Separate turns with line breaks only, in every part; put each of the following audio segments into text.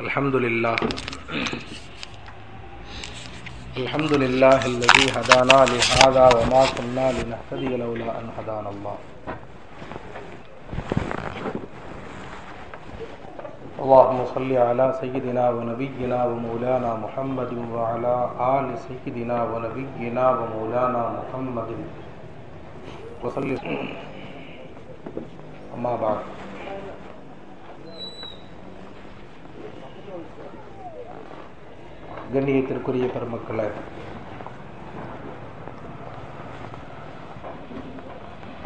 الحمد لله الحمد لله الذي هدانا لهذا وما كنا لنهتدي لولا أن هدانا الله اللهم صل على سيدنا ونبينا ومولانا محمد وعلى آل سيدنا ونبينا ومولانا محمد۔ وصلي أما بعد۔ கண்ணியத்திற்குரிய பெருமக்களை.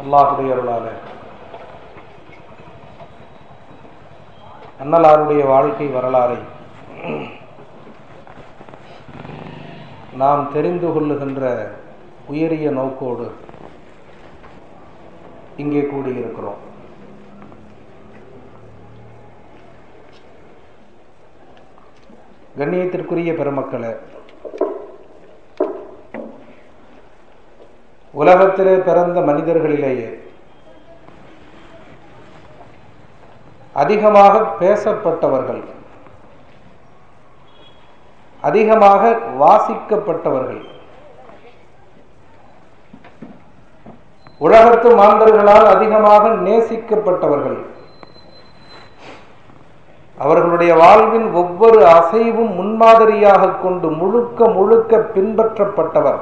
அல்லாஹுடைய அருளால. அன்னலாருடைய வாழ்க்கை வரலாறை நாம் தெரிந்து கொள்ளுகின்ற உயரிய நோக்கோடு இங்கே கூடியிருக்கிறோம். கண்ணியத்திற்குரிய பெருமக்களே உலகத்திலே பிறந்த மனிதர்களிலேயே அதிகமாக பேசப்பட்டவர்கள் அதிகமாக வாசிக்கப்பட்டவர்கள் உலகத்து மாந்தர்களால் அதிகமாக நேசிக்கப்பட்டவர்கள் அவர்களுடைய வாழ்வின் ஒவ்வொரு அசைவும் முன்மாதிரியாக கொண்டு முழுக்க முழுக்க பின்பற்றப்பட்டவர்.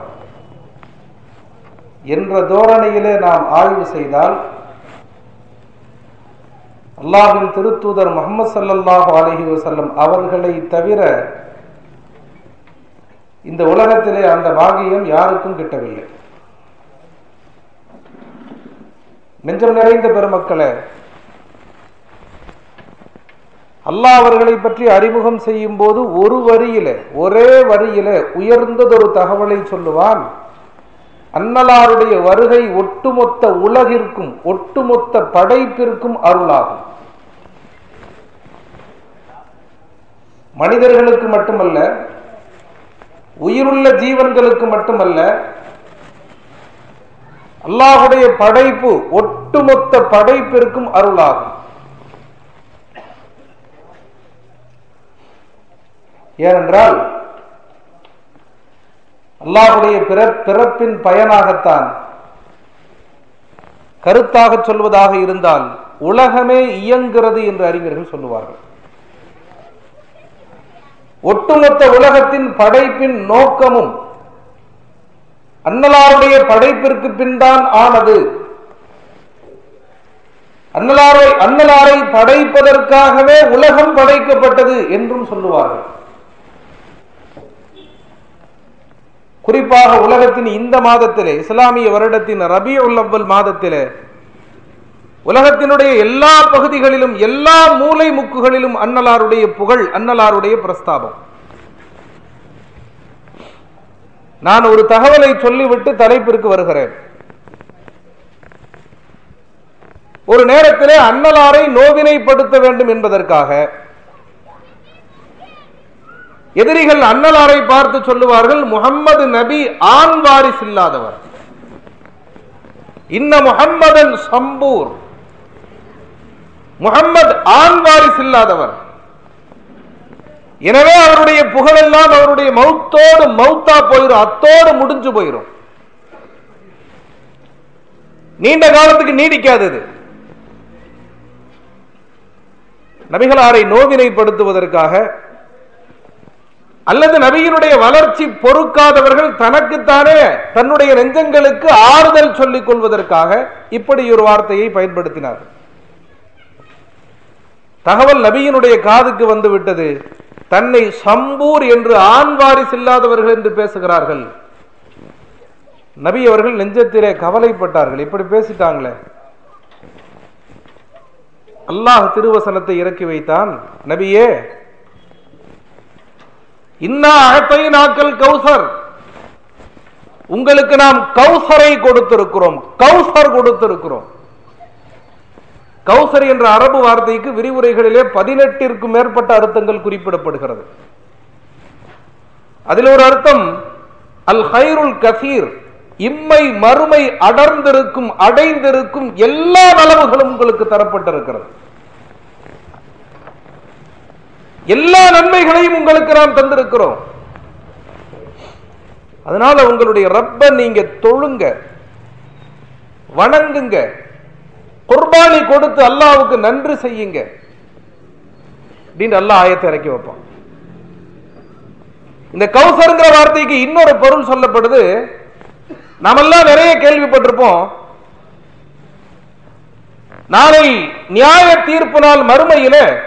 என்ற தோரணையிலே நாம் ஆய்வு செய்தால் அல்லாஹின் திருத்தூதர் முகமது சல்லல்லாஹு அலஹி வசல்லம் அவர்களை தவிர இந்த உலகத்திலே அந்த பாகியம் யாருக்கும் கிட்டவில்லை. நெஞ்சம் நிறைந்த பெருமக்களை அல்லாஹ் அவர்களை பற்றி அறிமுகம் செய்யும் போது ஒரு வரியில ஒரே வரியில உயர்ந்ததொரு தகவலை சொல்லுவான். அன்னலாருடைய வருகை ஒட்டுமொத்த உலகிற்கும் ஒட்டுமொத்த படைப்பிற்கும் அருளாகும். மனிதர்களுக்கு மட்டுமல்ல உயிருள்ள ஜீவன்களுக்கு மட்டுமல்ல அல்லாஹுடைய படைப்பு ஒட்டுமொத்த படைப்பிற்கும் அருளாகும். ஏனென்றால் அல்லாஹுடைய பிறப்பின் பயனாகத்தான் கருத்தாக சொல்வதாக இருந்தால் உலகமே இயங்குகிறது என்று அறிஞர்கள் சொல்லுவார்கள். ஒட்டுமொத்த உலகத்தின் படைப்பின் நோக்கமும் அன்னலாருடைய படைப்பிற்கு பின் தான் ஆனது. அன்னலாரை அன்னலாரை படைப்பதற்காகவே உலகம் படைக்கப்பட்டது என்றும் சொல்லுவார்கள். குறிப்பாக உலகத்தின் இந்த மாதத்திலே இஸ்லாமிய வருடத்தின் ரபி உள்ளவ்வல் மாதத்திலே உலகத்தினுடைய எல்லா பகுதிகளிலும் எல்லா மூலை முக்குகளிலும் அன்னலாருடைய புகழ் அன்னலாருடைய பிரஸ்தாபம். நான் ஒரு தகவலை சொல்லிவிட்டு தலைப்பிற்கு வருகிறேன். ஒரு நேரத்திலே அன்னலாரை நோவினைப்படுத்த வேண்டும் என்பதற்காக எதிரிகள் அன்னலாரை பார்த்து சொல்லுவார்கள் முகம்மது நபி ஆண் வாரிஸ் இல்லாதவர். இன்ன முகம்மதன் சம்பூர். முகம்மது ஆண் வாரிசு இல்லாதவர். எனவே அவருடைய புகழெல்லாம் அவருடைய மௌத்தோடு மௌத்தா போயிடும் அத்தோடு முடிஞ்சு போயிடும் நீண்ட காலத்துக்கு நீடிக்காதது நபிகளாரை நோவினைப்படுத்துவதற்காக அல்லது நபியினுடைய வளர்ச்சி பொறுக்காதவர்கள் தனக்குத்தானே தன்னுடைய நெஞ்சங்களுக்கு ஆறுதல் சொல்லிக் கொள்வதற்காக இப்படி ஒரு வார்த்தையை பயன்படுத்தினார் தகவல் நபியினுடைய காதுக்கு வந்து விட்டது. தன்னை சம்பூர் என்று ஆண் வாரிஸ் இல்லாதவர்கள் என்று பேசுகிறார்கள். நபி அவர்கள் நெஞ்சத்திலே கவலைப்பட்டார்கள். இப்படி பேசிட்டாங்களே. அல்லாஹ் திருவசனத்தை இறக்கி வைத்தான். நபியே இன்னா அகத்தை நாக்கள் கௌசர். உங்களுக்கு நாம் கௌசரை கொடுத்திருக்கிறோம். கௌசர் கொடுத்திருக்கிறோம். கௌசர் என்ற அரபு வார்த்தைக்கு விரிவுரைகளிலே பதினெட்டிற்கும் மேற்பட்ட அர்த்தங்கள் குறிப்பிடப்படுகிறது. அதில் ஒரு அர்த்தம் அல் ஹைருல் கசீர் இம்மை மறுமை அடர்ந்திருக்கும் அடைந்திருக்கும் எல்லா நலவுகளும் உங்களுக்கு தரப்பட்டிருக்கிறது. எல்லா நன்மைகளையும் உங்களுக்கு நாம் தந்திருக்கிறோம். அதனால உங்களுடைய ரப்ப நீங்க தொழுங்க வணங்குங்க குர்பானி கொடுத்து அல்லாவுக்கு நன்றி செய்யுங்க. அப்படின்னு அல்லா ஆயத்தை இறக்கி வைப்பான். இந்த கௌசருங்கிற வார்த்தைக்கு இன்னொரு பொருள் சொல்லப்படுது. நாமெல்லாம் நிறைய கேள்விப்பட்டிருப்போம். நாளை நியாய தீர்ப்பு நாள் மறுமையில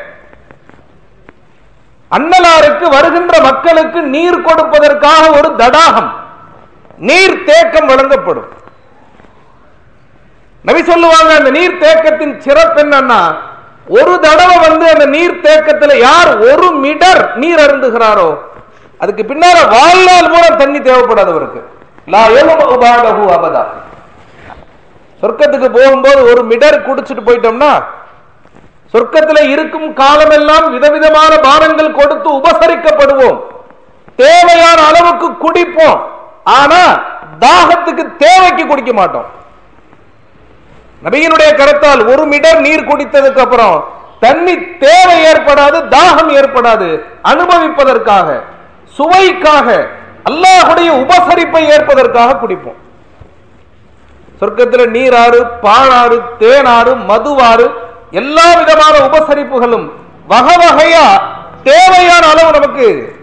அன்னலாருக்கு வருகின்ற மக்களுக்கு நீர் கொடுப்பதற்காக ஒரு தடாகம். நீர் தேக்கம் வழங்கப்படும். நபி சொல்லுவாங்க அந்த நீர் தேக்கத்தின் சிறப்பு என்னன்னா ஒரு தடவை வந்து அந்த நீர் தேக்கத்தில் யார் ஒரு மிடர் நீர் அருந்துகிறாரோ அதுக்கு பின்னால வாழ்நாள் மூலம் தண்ணி தேவைப்படாது அவருக்கு. அபதா. சொர்க்கத்துக்கு போகும்போது ஒரு மிடர் குடிச்சிட்டு போயிட்டோம்னா சொர்க்கத்தில் இருக்கும் காலமெல்லாம் விதவிதமான பானங்கள் கொடுத்து உபசரிக்கப்படுவோம். தேவையான அளவுக்கு குடிப்போம். ஆனா தாகத்துக்கு தேவைக்கு குடிக்க மாட்டோம். நபியினுடைய கருத்தால் ஒரு மிடர் நீர் குடித்ததுக்கு அப்புறம் தண்ணி தேவை ஏற்படாது தாகம் ஏற்படாது. அனுபவிப்பதற்காக சுவைக்காக அல்லாஹுடைய உபசரிப்பை ஏற்பதற்காக குடிப்போம். சொர்க்கத்தில் நீராறு பாழாறு தேனாறு மதுவாறு எல்லா விதமான உபசரிப்புகளும் வகை வகையா தேவையான அளவு நமக்கு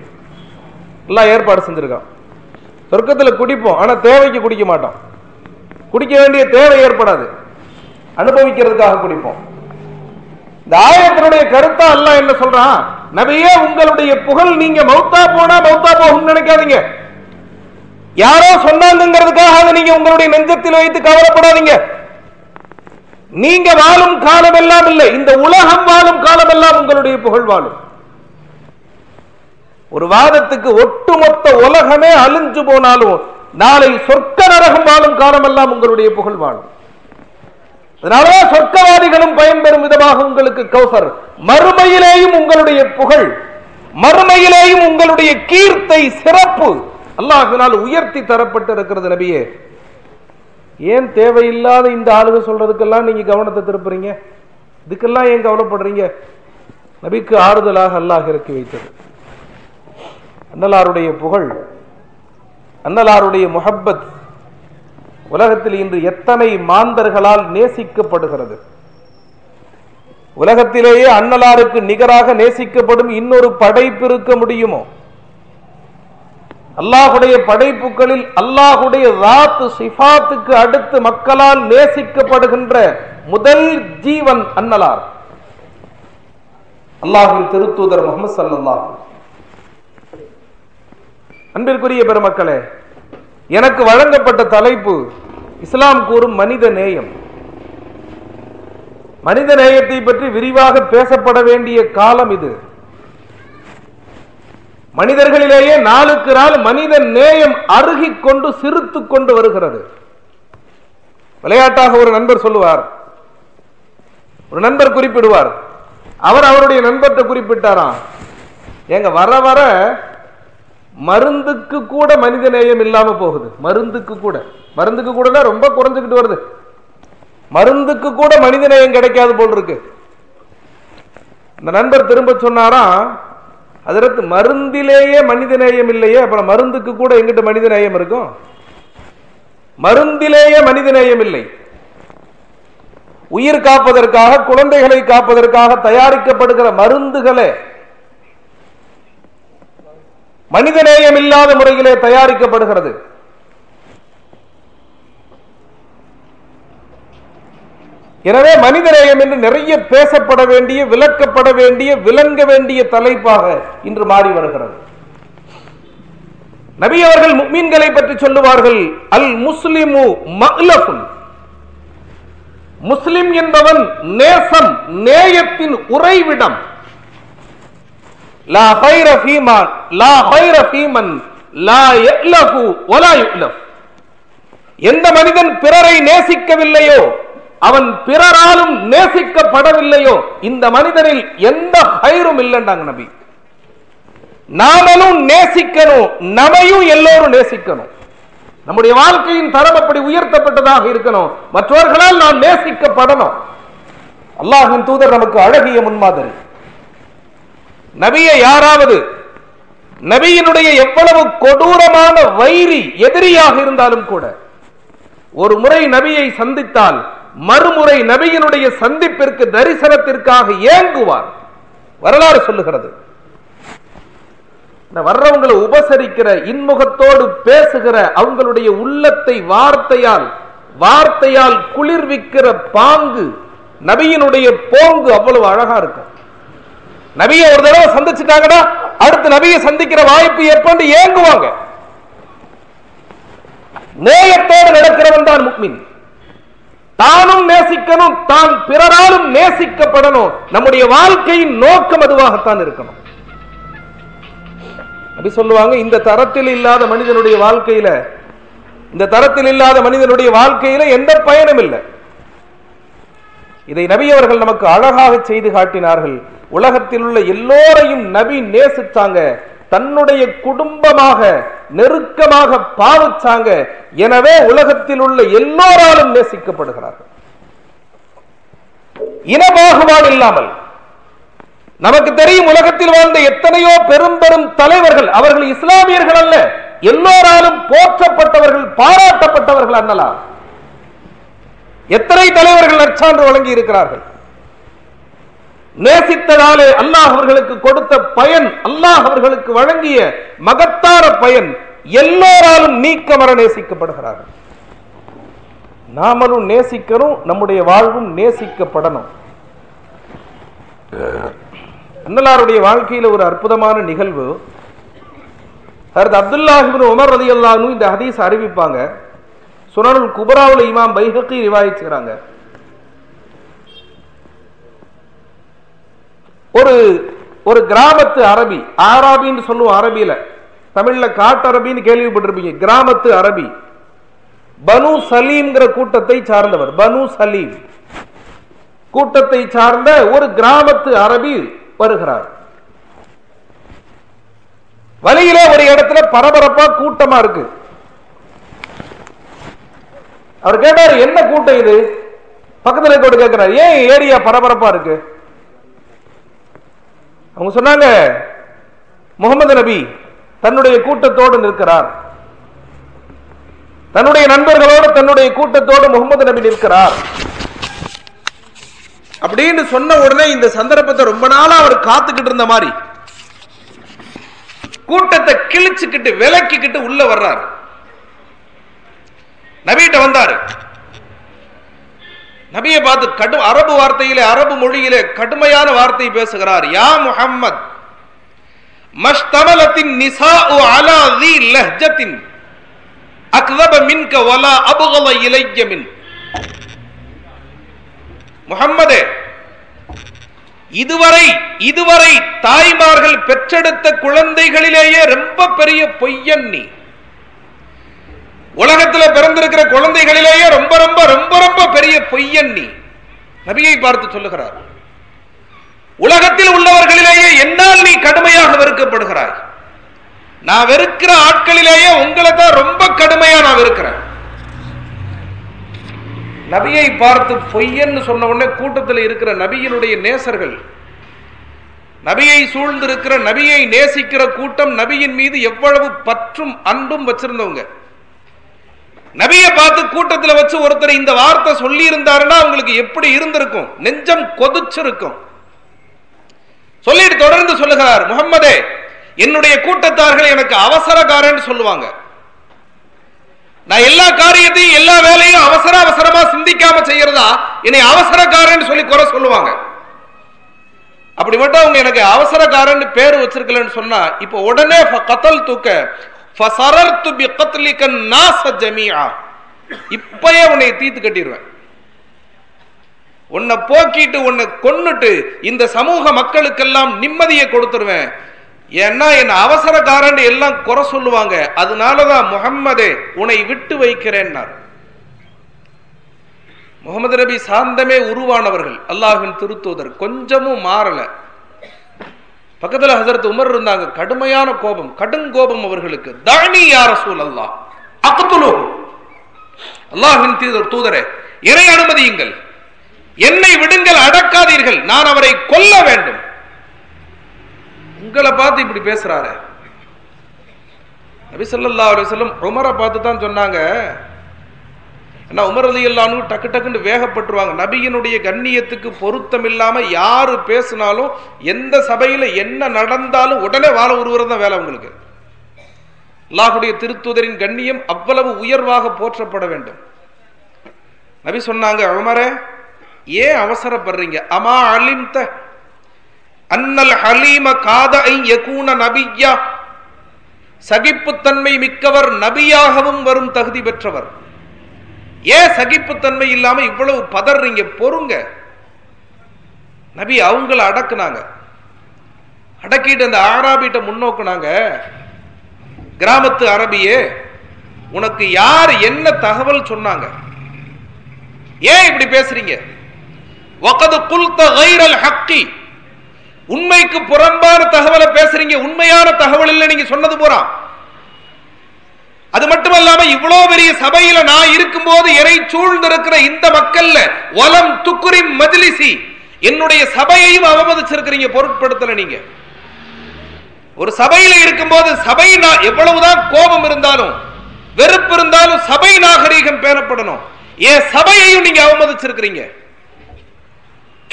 எல்லாம் ஏற்பாடு செஞ்சிருக்கான். சொர்க்கத்தில் குடிப்போம். ஆனால் தேவைக்கு குடிக்க மாட்டோம். குடிக்க வேண்டிய தேவை ஏற்படாது. அனுபவிக்கிறதுக்காக குடிப்போம். இந்த ஆயத்தினுடைய கருத்தா அல்லாஹ் என்ன சொல்றான்? நபியே உங்களுடைய புகழ் நீங்க மௌத்தா போனா மௌத்தா போகும் நினைக்காதீங்க. யாரோ சொன்னாங்கிறதுக்காக அதை நீங்க உங்களுடைய நெஞ்சத்தில் வைத்து கவலைப்படாதீங்க. நீங்க வாழும் காலம் எல்லாம் இல்லை. இந்த உலகம் வாழும் காலம் எல்லாம் உங்களுடைய புகழ் வாழும். ஒரு வாதத்துக்கு ஒட்டுமொத்த உலகமே அழிஞ்சு போனாலும் நாளை சொர்க்க நரகம் வாழும் காலமெல்லாம் உங்களுடைய புகழ் வாழும். அதனாலதான் சொர்க்கவாதிகளும் பயன்பெறும் விதமாக உங்களுக்கு கௌசர். மறுமையிலேயும் உங்களுடைய புகழ் மறுமையிலேயும் உங்களுடைய கீர்த்தை சிறப்பு அல்லாஹினால் உயர்த்தி தரப்பட்டு இருக்கிறது நபியே. ஏன் தேவையில்லாத இந்த ஆளுக சொல்றதுக்கெல்லாம் நீங்க கவனத்தை திருப்புறீங்க? இதுக்கெல்லாம் ஏன் கவலைப்படுறீங்க? நபிக்கு ஆறுதலாக அல்லாஹ் இறக்கி வைத்தது. அன்னலாருடைய புகழ் அன்னலாருடைய முஹப்பத் உலகத்தில் இன்று எத்தனை மாந்தர்களால் நேசிக்கப்படுகிறது? உலகத்திலேயே அன்னலாருக்கு நிகராக நேசிக்கப்படும் இன்னொரு படைப்பு இருக்க முடியுமோ? அல்லாஹுடைய படைப்புகளில் அல்லாஹுடைய ராத்து சிஃபாத்துக்கு அடுத்து மக்களால் நேசிக்கப்படுகின்ற முதல் ஜீவன் அன்னலார். அல்லாஹின் திருத்தூதர் முகமது சல்லாஹ் அன்பிற்குரிய பெருமக்களே எனக்கு வழங்கப்பட்ட தலைப்பு இஸ்லாம் கூறும் மனித நேயம். மனித நேயத்தை பற்றி விரிவாக பேசப்பட வேண்டிய காலம் இது. மனிதர்களிலேயே நாளுக்கு நாள் மனித நேயம் அருகி கொண்டு சிரித்து கொண்டு வருகிறது. விளையாட்டாக ஒரு நண்பர் சொல்லுவார். ஒரு நண்பர் குறிப்பிடுவார். அவர் அவருடைய நண்பர்கிட்ட குறிப்பிட்டாராம். எங்க வர வர மருந்துக்கு கூட மனித நேயம் இல்லாம போகுது. மருந்துக்கு கூட. மருந்துக்கு கூட ரொம்ப குறைஞ்சுக்கிட்டு வருது. மருந்துக்கு கூட மனித நேயம் கிடைக்காது போல் இருக்கு. இந்த நண்பர் திரும்ப சொன்னாராம் அதற்கு மருந்திலேயே மனித நேயம் இல்லையே அப்புறம் மருந்துக்கு கூட எங்கிட்ட மனித நேயம் இருக்கும் மருந்திலேயே மனித நேயம் இல்லை. உயிர் காப்பதற்காக குழந்தைகளை காப்பதற்காக தயாரிக்கப்படுகிற மருந்துகளே மனிதநேயம் இல்லாத முறையிலே தயாரிக்கப்படுகிறது. எனவே மனிதநேயம் என்று நிறைய பேசப்பட வேண்டிய விளக்கப்பட வேண்டிய விளங்க வேண்டிய தலைப்பாக இன்று மாறி வருகிறது. நபி அவர்கள் மீன்களை பற்றி சொல்லுவார்கள் அல் முஸ்லிமு முஸ்லிம் என்பவன் நேசம் நேயத்தின் உறைவிடம். லா ஹைர ஃபீமான் லா ஹைர ஃபீமன் லா வலா யுக்லஃப் எந்த மனிதன் பிறரை நேசிக்கவில்லையோ அவன் பிறராலும் நேசிக்கப்படவில்லையோ இந்த மனிதனில் எந்த ஹைரும் இல்லைண்டாங்க நபி. நாமளும் நேசிக்கணும் நமையும் எல்லோரும் நேசிக்கணும். நம்முடைய வாழ்க்கையின் தரம் அப்படி உயர்த்தப்பட்டதாக இருக்கணும். மற்றவர்களால் நாம் நேசிக்கப்படணும். அல்லாஹின் தூதர் நமக்கு அழகிய முன்மாதிரி. நபியை யாராவது நபியினுடைய எவ்வளவு கொடூரமான வைரி எதிரியாக இருந்தாலும் கூட ஒரு முறை நபியை சந்தித்தால் மறுமுறை நபியினுடைய சந்திப்பிற்கு தரிசனத்திற்காக ஏங்குவார். வரலாறு சொல்லுகிறது. இந்த வர்றவங்களை உபசரிக்கிற இன்முகத்தோடு பேசுகிற அவங்களுடைய உள்ளத்தை வார்த்தையால் வார்த்தையால் குளிர்விக்கிற பாங்கு நபியினுடைய போங்கு அவ்வளவு அழகா இருக்கும் நபியை ஒரு தடவை சந்திச்சுட்டாங்கன்னா அடுத்து நபியை சந்திக்கிற வாய்ப்பு ஏற்பட்டு ஏங்குவாங்க. நேயத்தோடு நடக்கிறவன் தான் முக்மின். தானும் நேசிக்கணும் தான் பிறராலும் நேசிக்கப்படணும். நம்முடைய வாழ்க்கையின் நோக்கம் அதுவாகத்தான் இருக்கணும். அப்படி சொல்லுவாங்க இந்த தரத்தில் இல்லாத மனிதனுடைய வாழ்க்கையில இந்த தரத்தில் இல்லாத மனிதனுடைய வாழ்க்கையில எந்த பயனும் இல்லை. இதை நபி அவர்கள் நமக்கு அழகாக செய்து காட்டினார்கள். உலகத்தில் உள்ள எல்லோரையும் நபி நேசித்தாங்க தன்னுடைய குடும்பமாக நெருக்கமாக பாவிச்சாங்க. எனவே உலகத்தில் உள்ள எல்லோராலும் நேசிக்கப்படுகிறார்கள். இனபாகுபாடு இல்லாமல் நமக்கு தெரியும் உலகத்தில் வாழ்ந்த எத்தனையோ பெரும் பெரும் தலைவர்கள் அவர்கள் இஸ்லாமியர்கள் அல்ல. எல்லோராலும் போற்றப்பட்டவர்கள் பாராட்டப்பட்டவர்கள் அண்ணலாம் எத்தனை தலைவர்கள் நற்சான்று வழங்கி இருக்கிறார்கள் நேசித்ததாலே அல்லாஹ் அவர்களுக்கு கொடுத்த பயன் அல்லாஹ் அவர்களுக்கு வழங்கிய மகத்தார பயன் எல்லோராலும் நீக்கமர நேசிக்கப்படுகிறார்கள். நாமளும் நேசிக்கிறோம் நம்முடைய வாழ்வும் நேசிக்கப்படணும். அன்னலாருடைய வாழ்க்கையில ஒரு அற்புதமான நிகழ்வு. ஹரத் அப்துல்லாஹிபின் உமர் ரதி அல்லாஹ்னு இந்த ஹதீஸ் அறிவிப்பாங்க. சுனனுல் குபராவுல இமாம் பைஹக்கி ரிவாயிச்சுக்கிறாங்க ஒரு ஒரு கிராமத்து அரபி ஆராபின்னு சொல்லுவோம் அரபியில. தமிழ்ல காட்டு அரபின்னு கேள்விப்பட்டிருப்பீங்க. கிராமத்து அரபி. பனு சலீம்ங்கிற கூட்டத்தை சார்ந்தவர். பனு சலீம். கூட்டத்தை சார்ந்த ஒரு கிராமத்து அரபி வருகிறார். வழியில ஒரு இடத்துல பரபரப்பா கூட்டமா இருக்கு. அவர் கேட்டார் என்ன கூட்டம் இது? பக்கத்துல கூட கேட்கிறார் ஏன் ஏரியா பரபரப்பா இருக்கு. அவங்க சொன்னாங்க முகமது நபி தன்னுடைய கூட்டத்தோடு நிற்கிறார். தன்னுடைய நண்பர்களோடு தன்னுடைய கூட்டத்தோடு முகமது நபி நிற்கிறார். அப்படின்னு சொன்ன உடனே இந்த சந்தர்ப்பத்தை ரொம்ப நாளா அவர் காத்துக்கிட்டு இருந்த மாதிரி கூட்டத்தை கிழிச்சுக்கிட்டு விலக்கிக்கிட்டு உள்ள வர்றாரு. நபிகிட்ட வந்தாரு. நபியை பார்த்து கடும் அரபு வார்த்தையிலே அரபு மொழியிலே கடுமையான வார்த்தை பேசுகிறார். யா முஹம்மத் மஷ்தமலத்தின் நிசாஉ அலா தி லஹ்ஜத்தின் அக்தப மின்க வலா அபுகல இலைய மின். இதுவரை இதுவரை தாய்மார்கள் பெற்றெடுத்த குழந்தைகளிலேயே ரொம்ப பெரிய பொய்யன் நீ. உலகத்துல பிறந்திருக்கிற குழந்தைகளிலேயே ரொம்ப ரொம்ப ரொம்ப ரொம்ப பெரிய பொய்யன் நீ நபியை பார்த்து சொல்லுகிறார். உலகத்தில் உள்ளவர்களிலேயே என்னால் நீ கடுமையாக வெறுக்கப்படுகிறாய். நான் வெறுக்கிற ஆட்களிலேயே உங்களை தான் ரொம்ப கடுமையா நான் வெறுக்கிறேன். நபியை பார்த்து பொய்யன்னு சொன்ன உடனே கூட்டத்தில் இருக்கிற நபியினுடைய நேசர்கள் நபியை சூழ்ந்திருக்கிற நபியை நேசிக்கிற கூட்டம் நபியின் மீது எவ்வளவு பற்றும் அன்பும் வச்சிருந்தவங்க. நபியை பார்த்து கூட்டத்தில் வச்சு ஒருத்தர் இந்த வார்த்தை சொல்லி இருந்தாருன்னா அவங்களுக்கு எப்படி இருந்திருக்கும்? நெஞ்சம் கொதிச்சிருக்கும். சொல்லிட்டு தொடர்ந்து சொல்லுகிறார் முகம்மதே என்னுடைய கூட்டத்தார்கள் எனக்கு அவசரக்காரன் சொல்லுவாங்க. நான் எல்லா காரியத்தையும் எல்லா வேலையும் அவசர அவசரமா சிந்திக்காம செய்யறதா என்னை அவசரக்காரன் சொல்லி குறை சொல்லுவாங்க. அப்படி மட்டும் அவங்க எனக்கு அவசரக்காரன் பேர் வச்சிருக்கலன்னு சொன்னா இப்ப உடனே கத்தல் தூக்க ஃபசரர்து பி கத்லிக நாஸ இப்பயே உன்னை தீத்து கட்டிடுவேன் உன்னை போக்கிட்டு உன்னை கொன்னுட்டு இந்த சமூக மக்களுக்கெல்லாம் நிம்மதியை கொடுத்துருவேன். ஏன்னா என் அவசரக்காரன் எல்லாம் குறை சொல்லுவாங்க. அதனாலதான் முகம்மதே உன்னை விட்டு வைக்கிறேன்னார். முகமது நபி சாந்தமே உருவானவர்கள் அல்லாஹின் திருத்தூதர். கொஞ்சமும் மாறல. பக்கத்துல ஹசரத் உமர் இருந்தாங்க. கடுமையான கோபம். கடும் கோபம் அவர்களுக்கு. தானி யார சூழ் அல்லாஹ் அக்கத்துலு அல்லாஹின் தூதர் தூதரே இறை அனுமதியுங்கள். என்னை விடுங்கள் அடக்காதீர்கள். நான் அவரை கொல்ல வேண்டும். உங்களை பார்த்து இப்படி பேசுறாரு. நபி ஸல்லல்லாஹு அலைஹி உமரை பார்த்து தான் சொன்னாங்க. ஆனால் உமர் அலி அல்லானு டக்கு டக்குன்னு வேகப்பட்டுருவாங்க. நபியினுடைய கண்ணியத்துக்கு பொருத்தம் இல்லாமல் யாரு பேசினாலும் எந்த சபையில என்ன நடந்தாலும் உடனே வாழ உருவரம் தான் வேலை உங்களுக்கு. அல்லாஹுடைய திருத்துதரின் கண்ணியம் அவ்வளவு உயர்வாக போற்றப்பட வேண்டும். நபி சொன்னாங்க உமரே ஏன் அவசரப்படுறீங்க? அமா அலிம்த அன்னல் ஹலீம காத ஐ யகூன நபியா சகிப்புத்தன்மை மிக்கவர் நபியாகவும் வரும் தகுதி பெற்றவர். ஏன் சகிப்புத்தன்மை இல்லாம இவ்வளவு பதறீங்க? பொறுங்க. நபி அவங்கள அடக்குனாங்க. அடக்கிட்டு அந்த ஆராபிட்ட முன்னோக்குனாங்க. கிராமத்து அரபியே உனக்கு யார் என்ன தகவல் சொன்னாங்க? ஏன் இப்படி பேசுறீங்க? உண்மைக்கு புறம்பான தகவலை பேசுறீங்க. உண்மையான தகவல் இல்லை நீங்க சொன்னது போறான் அது மட்டுமல்லாம இவ்வளவு பெரிய சபையில நான் இருக்கும் போது எரை சூழ்ந்திருக்கிற இந்த மக்கள்ல வலம் துக்குரி மஜ்லிசி. என்னுடைய சபையையும் அவமதிச்சிருக்கிறீங்க பொருட்படுத்தல நீங்க. ஒரு சபையில இருக்கும்போது சபை எவ்வளவுதான் கோபம் இருந்தாலும் வெறுப்பு இருந்தாலும் சபை நாகரீகம் பேணப்படணும். ஏன் சபையையும் நீங்க அவமதிச்சிருக்கிறீங்க?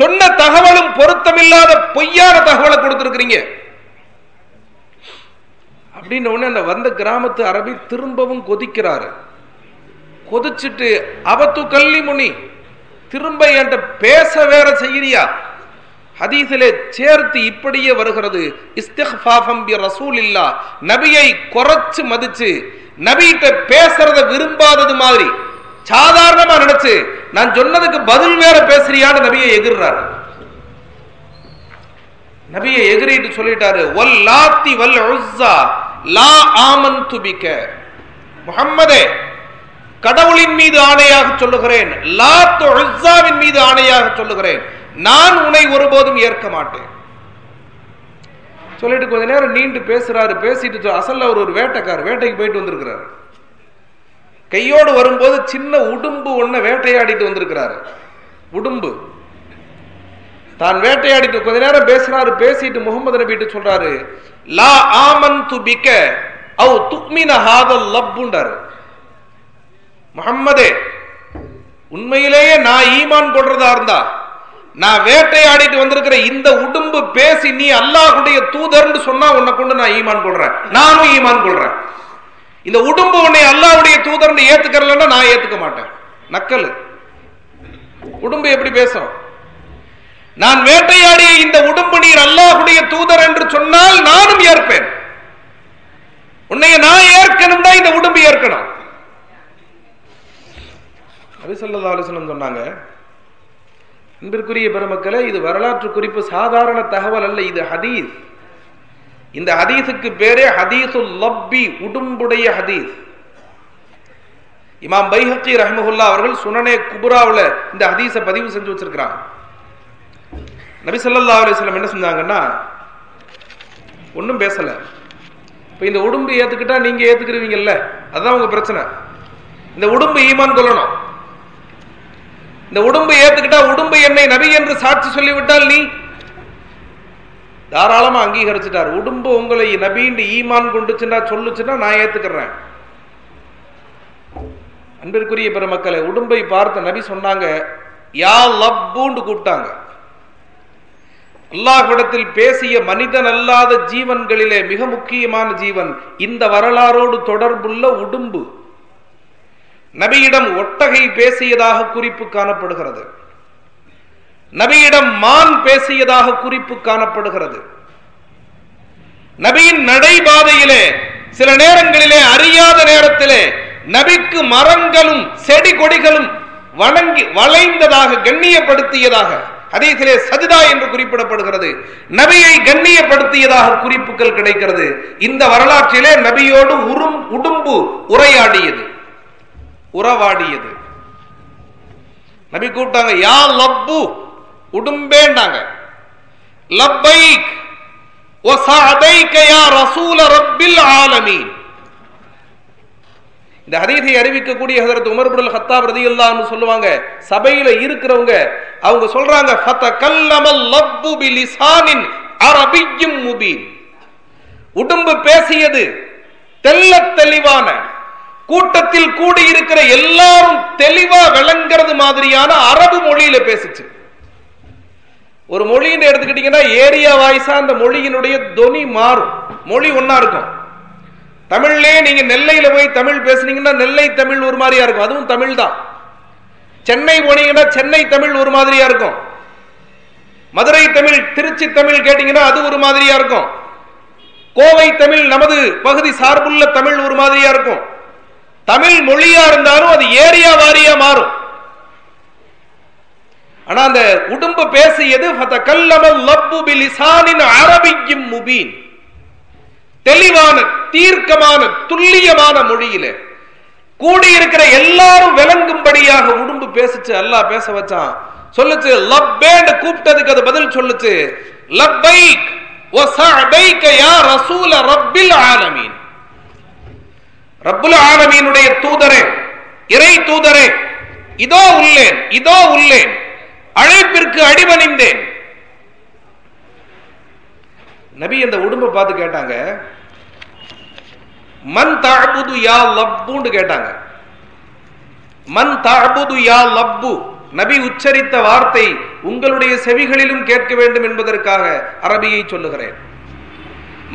சொன்ன தகவலும் பொருத்தமில்லாத பொய்யான தகவலை கொடுத்திருக்கிறீங்க. அப்படின்னு உடனே அந்த வந்த கிராமத்து அரபி திரும்பவும் கொதிக்கிறாரு. கொதிச்சுட்டு அவத்து கல்லி முனி திரும்ப என்கிட்ட பேச வேற செய்யறியா ஹதீஸிலே சேர்த்து இப்படியே வருகிறது. இஸ்திஃபாஃபம் பி ரசூலில்லா. நபியை குறைச்சு மதிச்சு நபிகிட்ட பேசுறத விரும்பாதது மாதிரி சாதாரணமா நினைச்சு நான் சொன்னதுக்கு பதில் வேற பேசுறியான்னு நபியை எதிர்றாரு நபியை எகிரிட்டு சொல்லிட்டாரு வல் லாத்தி வல் உஸ்ஸா. லா ஆமன் துபிக்க முகம்மதே கடவுளின் மீது ஆணையாக சொல்லுகிறேன். லா உஸ்ஸாவின் மீது ஆணையாக சொல்லுகிறேன். நான் உன்னை ஒருபோதும் ஏற்க மாட்டேன். சொல்லிட்டு கொஞ்ச நேரம் நீண்டு பேசுறாரு. பேசிட்டு அசல்ல அவர் ஒரு வேட்டைக்காரர். வேட்டைக்கு போயிட்டு வந்திருக்கிறாரு. கையோடு வரும்போது சின்ன உடும்பு ஒன்ன வேட்டையாடிட்டு வந்திருக்கிறாரு. உடும்பு. தான் வேட்டையாடிட்டு கொஞ்ச நேரம் பேசுறாரு பேசிட்டு முகமது நபிட்டு சொல்றாரு லா ஆமன் து பிக்க அவ் துக்மின ஹாதல் லப்புண்டாரு முகம்மதே உண்மையிலேயே நான் ஈமான் கொள்றதா இருந்தா நான் வேட்டையாடிட்டு வந்திருக்கிற இந்த உடும்பு பேசி நீ அல்லாஹுடைய தூதர்னு சொன்னா உன்னை கொண்டு நான் ஈமான் கொள்றேன். நானும் ஈமான் கொள்றேன். இந்த உடும்பு உன்னை அல்லாஹுடைய தூதர்னு ஏத்துக்கறலன்னா நான் ஏத்துக்க மாட்டேன். நக்கல். உடும்பு எப்படி பேசும்? நான் வேட்டையாடிய இந்த உடும்பு நீர் அல்லாஹுடைய தூதர் என்று சொன்னால் நானும் ஏற்பேன். உன்னைய நான் ஏற்கணும்னா இந்த உடம்பு ஏற்கணும். நபி ஸல்லல்லாஹு சொன்னாங்க அன்பிற்குரிய பெருமக்களே இது வரலாற்று குறிப்பு சாதாரண தகவல் அல்ல இது ஹதீஸ். இந்த ஹதீஸுக்கு பேரே ஹதீசு லப்பி உடும்புடைய ஹதீஸ். இமாம் பைஹக்கி ரஹ்மஹுல்லா அவர்கள் சுனனே குபுராவுல இந்த ஹதீஸை பதிவு செஞ்சு வச்சிருக்கிறாங்க. நபி ஸல்லல்லாஹு அலைஹி என்ன செஞ்சாங்கன்னா ஒன்றும் பேசலை. இப்போ இந்த உடம்பு ஏத்துக்கிட்டா நீங்க ஏத்துக்கிறீங்கல்ல அதுதான் உங்க பிரச்சனை. இந்த உடம்பு ஈமான் கொள்ளணும். இந்த உடம்பு ஏத்துக்கிட்டா உடம்பு என்னை நபி என்று சாட்சி சொல்லிவிட்டால் நீ? தாராளமா அங்கீகரிச்சிட்டார். உடம்பு உங்களை நபின்னு ஈமான் கொண்டுச்சுன்னா சொல்லுச்சுன்னா நான் ஏத்துக்கிறேன். அன்பிற்குரிய பெருமக்களை உடம்பை பார்த்த நபி சொன்னாங்க யா லப்புன்னு கூப்பிட்டாங்க. அல்லாஹ்விடத்தில் பேசிய மனிதன் அல்லாத ஜீவன்களிலே மிக முக்கியமான ஜீவன் இந்த வரலாறோடு தொடர்புள்ள உடும்பு. நபியிடம் ஒட்டகை பேசியதாக குறிப்பு காணப்படுகிறது. நபியிடம் மான் பேசியதாக குறிப்பு காணப்படுகிறது. நபியின் நடைபாதையிலே சில நேரங்களிலே அறியாத நேரத்திலே நபிக்கு மரங்களும் செடி கொடிகளும் வணங்கி வளைந்ததாக கண்ணியப்படுத்தியதாக ஹதீசிலே சஜிதா என்று குறிப்பிடப்படுகிறது. நபியை கண்ணியப்படுத்தியதாக குறிப்புகள் கிடைக்கிறது. இந்த வரலாற்றிலே நபியோடு உரும் உடும்பு உரையாடியது. உறவாடியது. நபி கூப்பிட்டாங்க யா லப்பு உடும்பேண்டாங்க லப்பை லப்பைக் ஒசாதைக்கயா ரசூல ரப்பில் ஆலமீன். இந்த ஹதீதை அறிவிக்கக்கூடிய ஹதரத் உமர் இப்னுல் ஹத்தாப் சொல்லுவாங்க சபையில இருக்கிறவங்க அவங்க சொல்றாங்க ஃபதகல்லமல் லப்பு பிலிசானின் அரபிய்யும் முபீன். உடம்பு பேசியது தெல்ல தெளிவான கூட்டத்தில் கூடியிருக்கிற எல்லாரும் தெளிவா விளங்குறது மாதிரியான அரபு மொழியில பேசுச்சு. ஒரு மொழின்னு எடுத்துக்கிட்டீங்கன்னா ஏரியா வாய்ஸா அந்த மொழியினுடைய தொனி மாறும். மொழி ஒன்னா இருக்கும். தமிழ்லே நீங்க நெல்லையில போய் தமிழ் பேசுனீங்கன்னா நெல்லை தமிழ் ஒரு மாதிரியா இருக்கும். அதுவும் தமிழ் தான் சென்னை போனீங்கன்னா சென்னை தமிழ் ஒரு மாதிரியா இருக்கும். மதுரை தமிழ் திருச்சி தமிழ் கேட்டீங்கன்னா அது ஒரு மாதிரியா இருக்கும். கோவை தமிழ் நமது பகுதி சார்புள்ள தமிழ் ஒரு மாதிரியா இருக்கும். தமிழ் மொழியா இருந்தாலும் அது ஏரியா வாரியா மாறும். ஆனா அந்த உடும்பு பேசியது அரபியும் முபீன். தெளிவான தீர்க்கமான துல்லியமான மொழியிலே. கூடியிருக்கிற எல்லாரும் விளங்கும்படியாக உடும்பு பேசிச்சு அல்லாஹ் பேச வச்சான். சொல்லுச்சு லப்பேன்னு கூப்பிட்டதுக்கு அது பதில் சொல்லுச்சு லப்பைக் ரசூல ரப்பில் ஆலமீன். ரப்புல் ஆலமீனுடைய தூதரே இறை தூதரே இதோ உள்ளேன் இதோ உள்ளேன் அழைப்பிற்கு அடிபணிந்தேன் நபி அந்த உடும்பை பார்த்து கேட்டாங்க மன் தாபுது யா லப்புன்னு கேட்டாங்க. மன் தாபுது யா லப்பு. நபி உச்சரித்த வார்த்தை உங்களுடைய செவிகளிலும் கேட்க வேண்டும் என்பதற்காக அரபியை சொல்லுகிறேன்.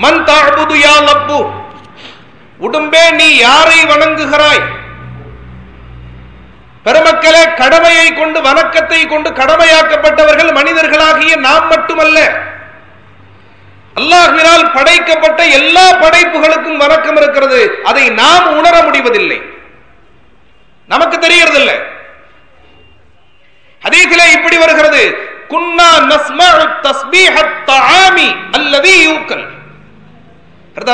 மன் தாபுது யா லப்பு. உடும்பே நீ யாரை வணங்குகிறாய்? பெருமக்களே கடமையை கொண்டு வணக்கத்தை கொண்டு கடமையாக்கப்பட்டவர்கள் மனிதர்களாகிய நாம் மட்டுமல்ல. அல்லாஹினால் படைக்கப்பட்ட எல்லா படைப்புகளுக்கும் வணக்கம் இருக்கிறது. அதை நாம் உணர முடிவதில்லை. நமக்கு தெரியறதில்லை ஹதீஸிலே இப்படி வருகிறது. குன்னா நஸ்மஉ தஸ்பீஹத் தஆமி அல்லதி யூக்கல்.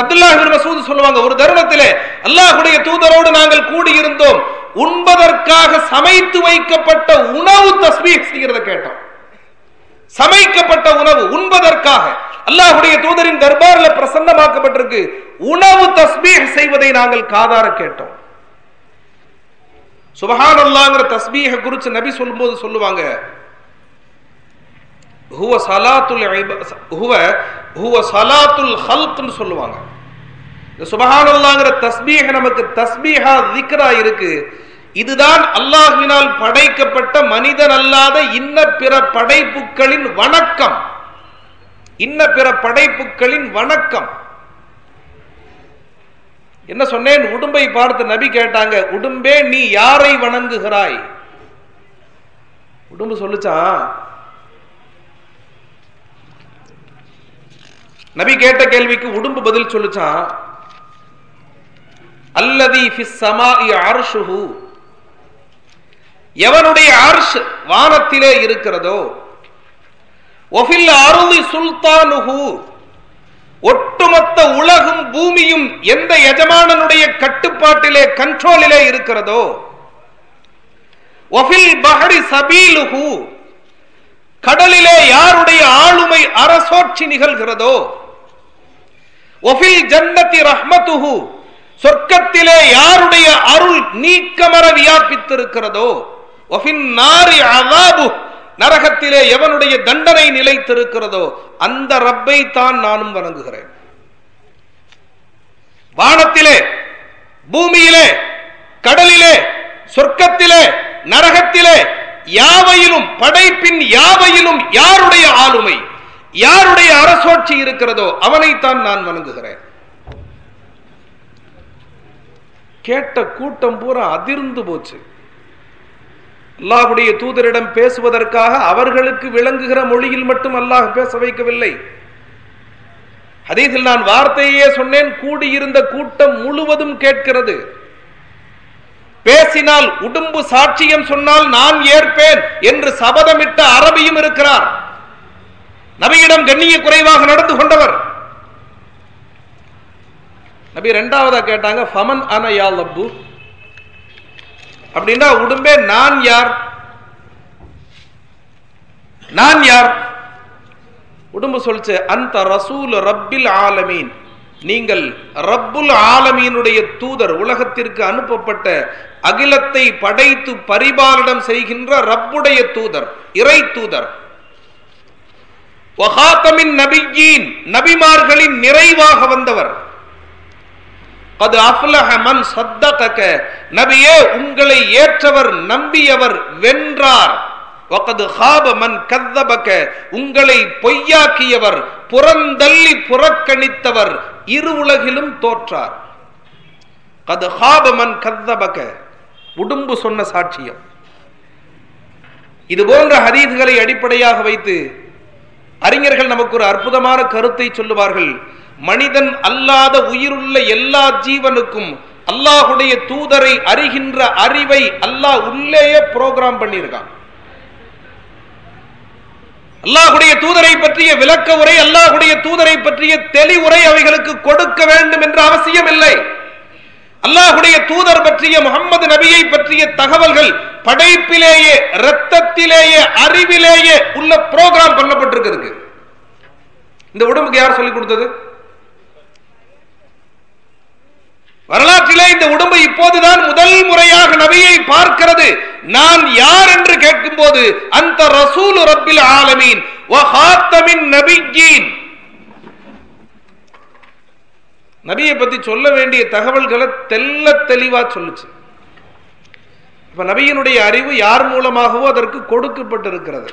அப்துல்லாஹ் இப்னு மசூத் சொல்லுவாங்க ஒரு தருணத்திலே அல்லாஹ்வுடைய தூதரோடு நாங்கள் கூடி இருந்தோம் உண்பதற்காக சமைத்து வைக்கப்பட்ட உணவு தஸ்பீஹ் செய்கிறத கேட்டோம். சமைக்கப்பட்ட உணவு உண்பதற்காக. அல்லாஹுடைய தூதரின் தர்பார்ல பிரசன்னமாக்கப்பட்டிருக்கு. உணவு தஸ்பீஹ் செய்வதை நாங்கள் காதார கேட்டோம். சுபஹான் அல்லாங்கிற தஸ்பீஹ குறிச்சு நபி சொல்லும்போது சொல்லுவாங்க. ஹுவ சலாத்துல் ஹுவ ஹுவ சலாத்துல் ஹல்க்னு சொல்லுவாங்க. இந்த சுபஹானல்லாங்கிற தஸ்பீஹ நமக்கு தஸ்பீஹா திக்ரா இருக்கு. இதுதான் அல்லாஹினால் படைக்கப்பட்ட மனிதன் அல்லாத இன்ன பிற படைப்புகளின் வணக்கம். இன்ன பிற படைப்புகளின் வணக்கம். என்ன சொன்னேன்? உடும்பை பார்த்து நபி கேட்டாங்க உடும்பே நீ யாரை வணங்குகிறாய்? உடும்பு சொல்லுச்சான் நபி கேட்ட கேள்விக்கு உடும்பு பதில் சொல்லுச்சான் அல்லதி ஃபிஸ் எவனுடைய அர்ஷ் வானத்திலே இருக்கிறதோ ஒஃபில் அருளி சுல்தானுகு ஒட்டுமொத்த உலகும் பூமியும் எந்த எஜமானனுடைய கட்டுப்பாட்டிலே கண்ட்ரோலிலே இருக்கிறதோ ஒஃபில் பஹரி சபீலுகு கடலிலே யாருடைய ஆளுமை அரசோட்சி நிகழ்கிறதோ ஒஃபில் ஜன்னதி ரஹ்மத்துஹு சொர்க்கத்திலே யாருடைய அருள் நீக்கமர வியாபித்திருக்கிறதோ நரகத்திலே எவனுடைய தண்டனை நிலைத்திருக்கிறதோ அந்த ரப்பை தான் நானும் வணங்குகிறேன். வானத்திலே பூமியிலே கடலிலே சொர்க்கத்திலே நரகத்திலே யாவையிலும் படைப்பின் யாவையிலும் யாருடைய ஆளுமை யாருடைய அரசோட்சி இருக்கிறதோ அவனைத்தான் நான் வணங்குகிறேன். கேட்ட கூட்டம் பூரா அதிர்ந்து போச்சு. அல்லாஹுடைய தூதரிடம் பேசுவதற்காக அவர்களுக்கு விளங்குகிற மொழியில் மட்டும் அல்லாஹ் பேச வைக்கவில்லை. ஹதீஸில் நான் வார்த்தையே சொன்னேன் கூடியிருந்த கூட்டம் முழுவதும் கேட்கிறது. பேசினால் உடும்பு சாட்சியம் சொன்னால் நான் ஏற்பேன் என்று சபதமிட்ட அரபியும் இருக்கிறார். நபியிடம் கண்ணிய குறைவாக நடந்து கொண்டவர். நபி ரெண்டாவதா கேட்டாங்க ஃபமன் அன யா லப்பு அப்படின்னா உடும்பே நான் யார்? நான் யார்? உடும்பு சொல்லிச்சு அந்த ரசூல் ரப்பில் ஆலமீன். நீங்கள் ரப்புல் ஆலமீனுடைய தூதர் உலகத்திற்கு அனுப்பப்பட்ட அகிலத்தை படைத்து பரிபாலனம் செய்கின்ற ரப்புடைய தூதர் இறை தூதர். வஹாத்தமின் நபியின் நபிமார்களின் நிறைவாக வந்தவர். அது அஃப்லஹ மன் நபியே உங்களை ஏற்றவர் நம்பியவர் வென்றார். உங்களை பொய்யாக்கியவர் புறந்தள்ளி புறக்கணித்தவர் இரு உலகிலும் தோற்றார். கது ஹாப மன் கத்தபக உடும்பு சொன்ன சாட்சியம். இது போன்ற ஹதீதுகளை அடிப்படையாக வைத்து அறிஞர்கள் நமக்கு ஒரு அற்புதமான கருத்தை சொல்லுவார்கள். மனிதன் அல்லாத உயிருள்ள எல்லா ஜீவனுக்கும் அல்லாஹுடைய தூதரை அறிகின்ற அறிவை அல்லாஹ் உள்ளேயே புரோகிராம் பண்ணியிருக்கான். அல்லாஹுடைய தூதரை பற்றிய விளக்க உரை அல்லாஹுடைய தூதரை பற்றிய தெளிவுரை அவைகளுக்கு கொடுக்க வேண்டும் என்ற அவசியம் இல்லை. அல்லாஹுடைய தூதர் பற்றிய முகமது நபியை பற்றிய தகவல்கள் படைப்பிலேயே ரத்தத்திலேயே அறிவிலேயே உள்ள புரோகிராம் பண்ணப்பட்டிருக்கு இந்த உடம்புக்கு யார் சொல்லிக் கொடுத்தது? வரலாற்றிலே இந்த உடம்பு இப்போதுதான் முதல் முறையாக நபியை பார்க்கிறது. நான் யார் என்று கேட்கும் போது அந்த ரசூல் ரப்பில் ஆலமீன் நபியை பத்தி சொல்ல வேண்டிய தகவல்களை தெல்ல தெளிவா சொல்லுச்சு. இப்ப நபியினுடைய அறிவு யார் மூலமாகவோ அதற்கு கொடுக்கப்பட்டிருக்கிறது.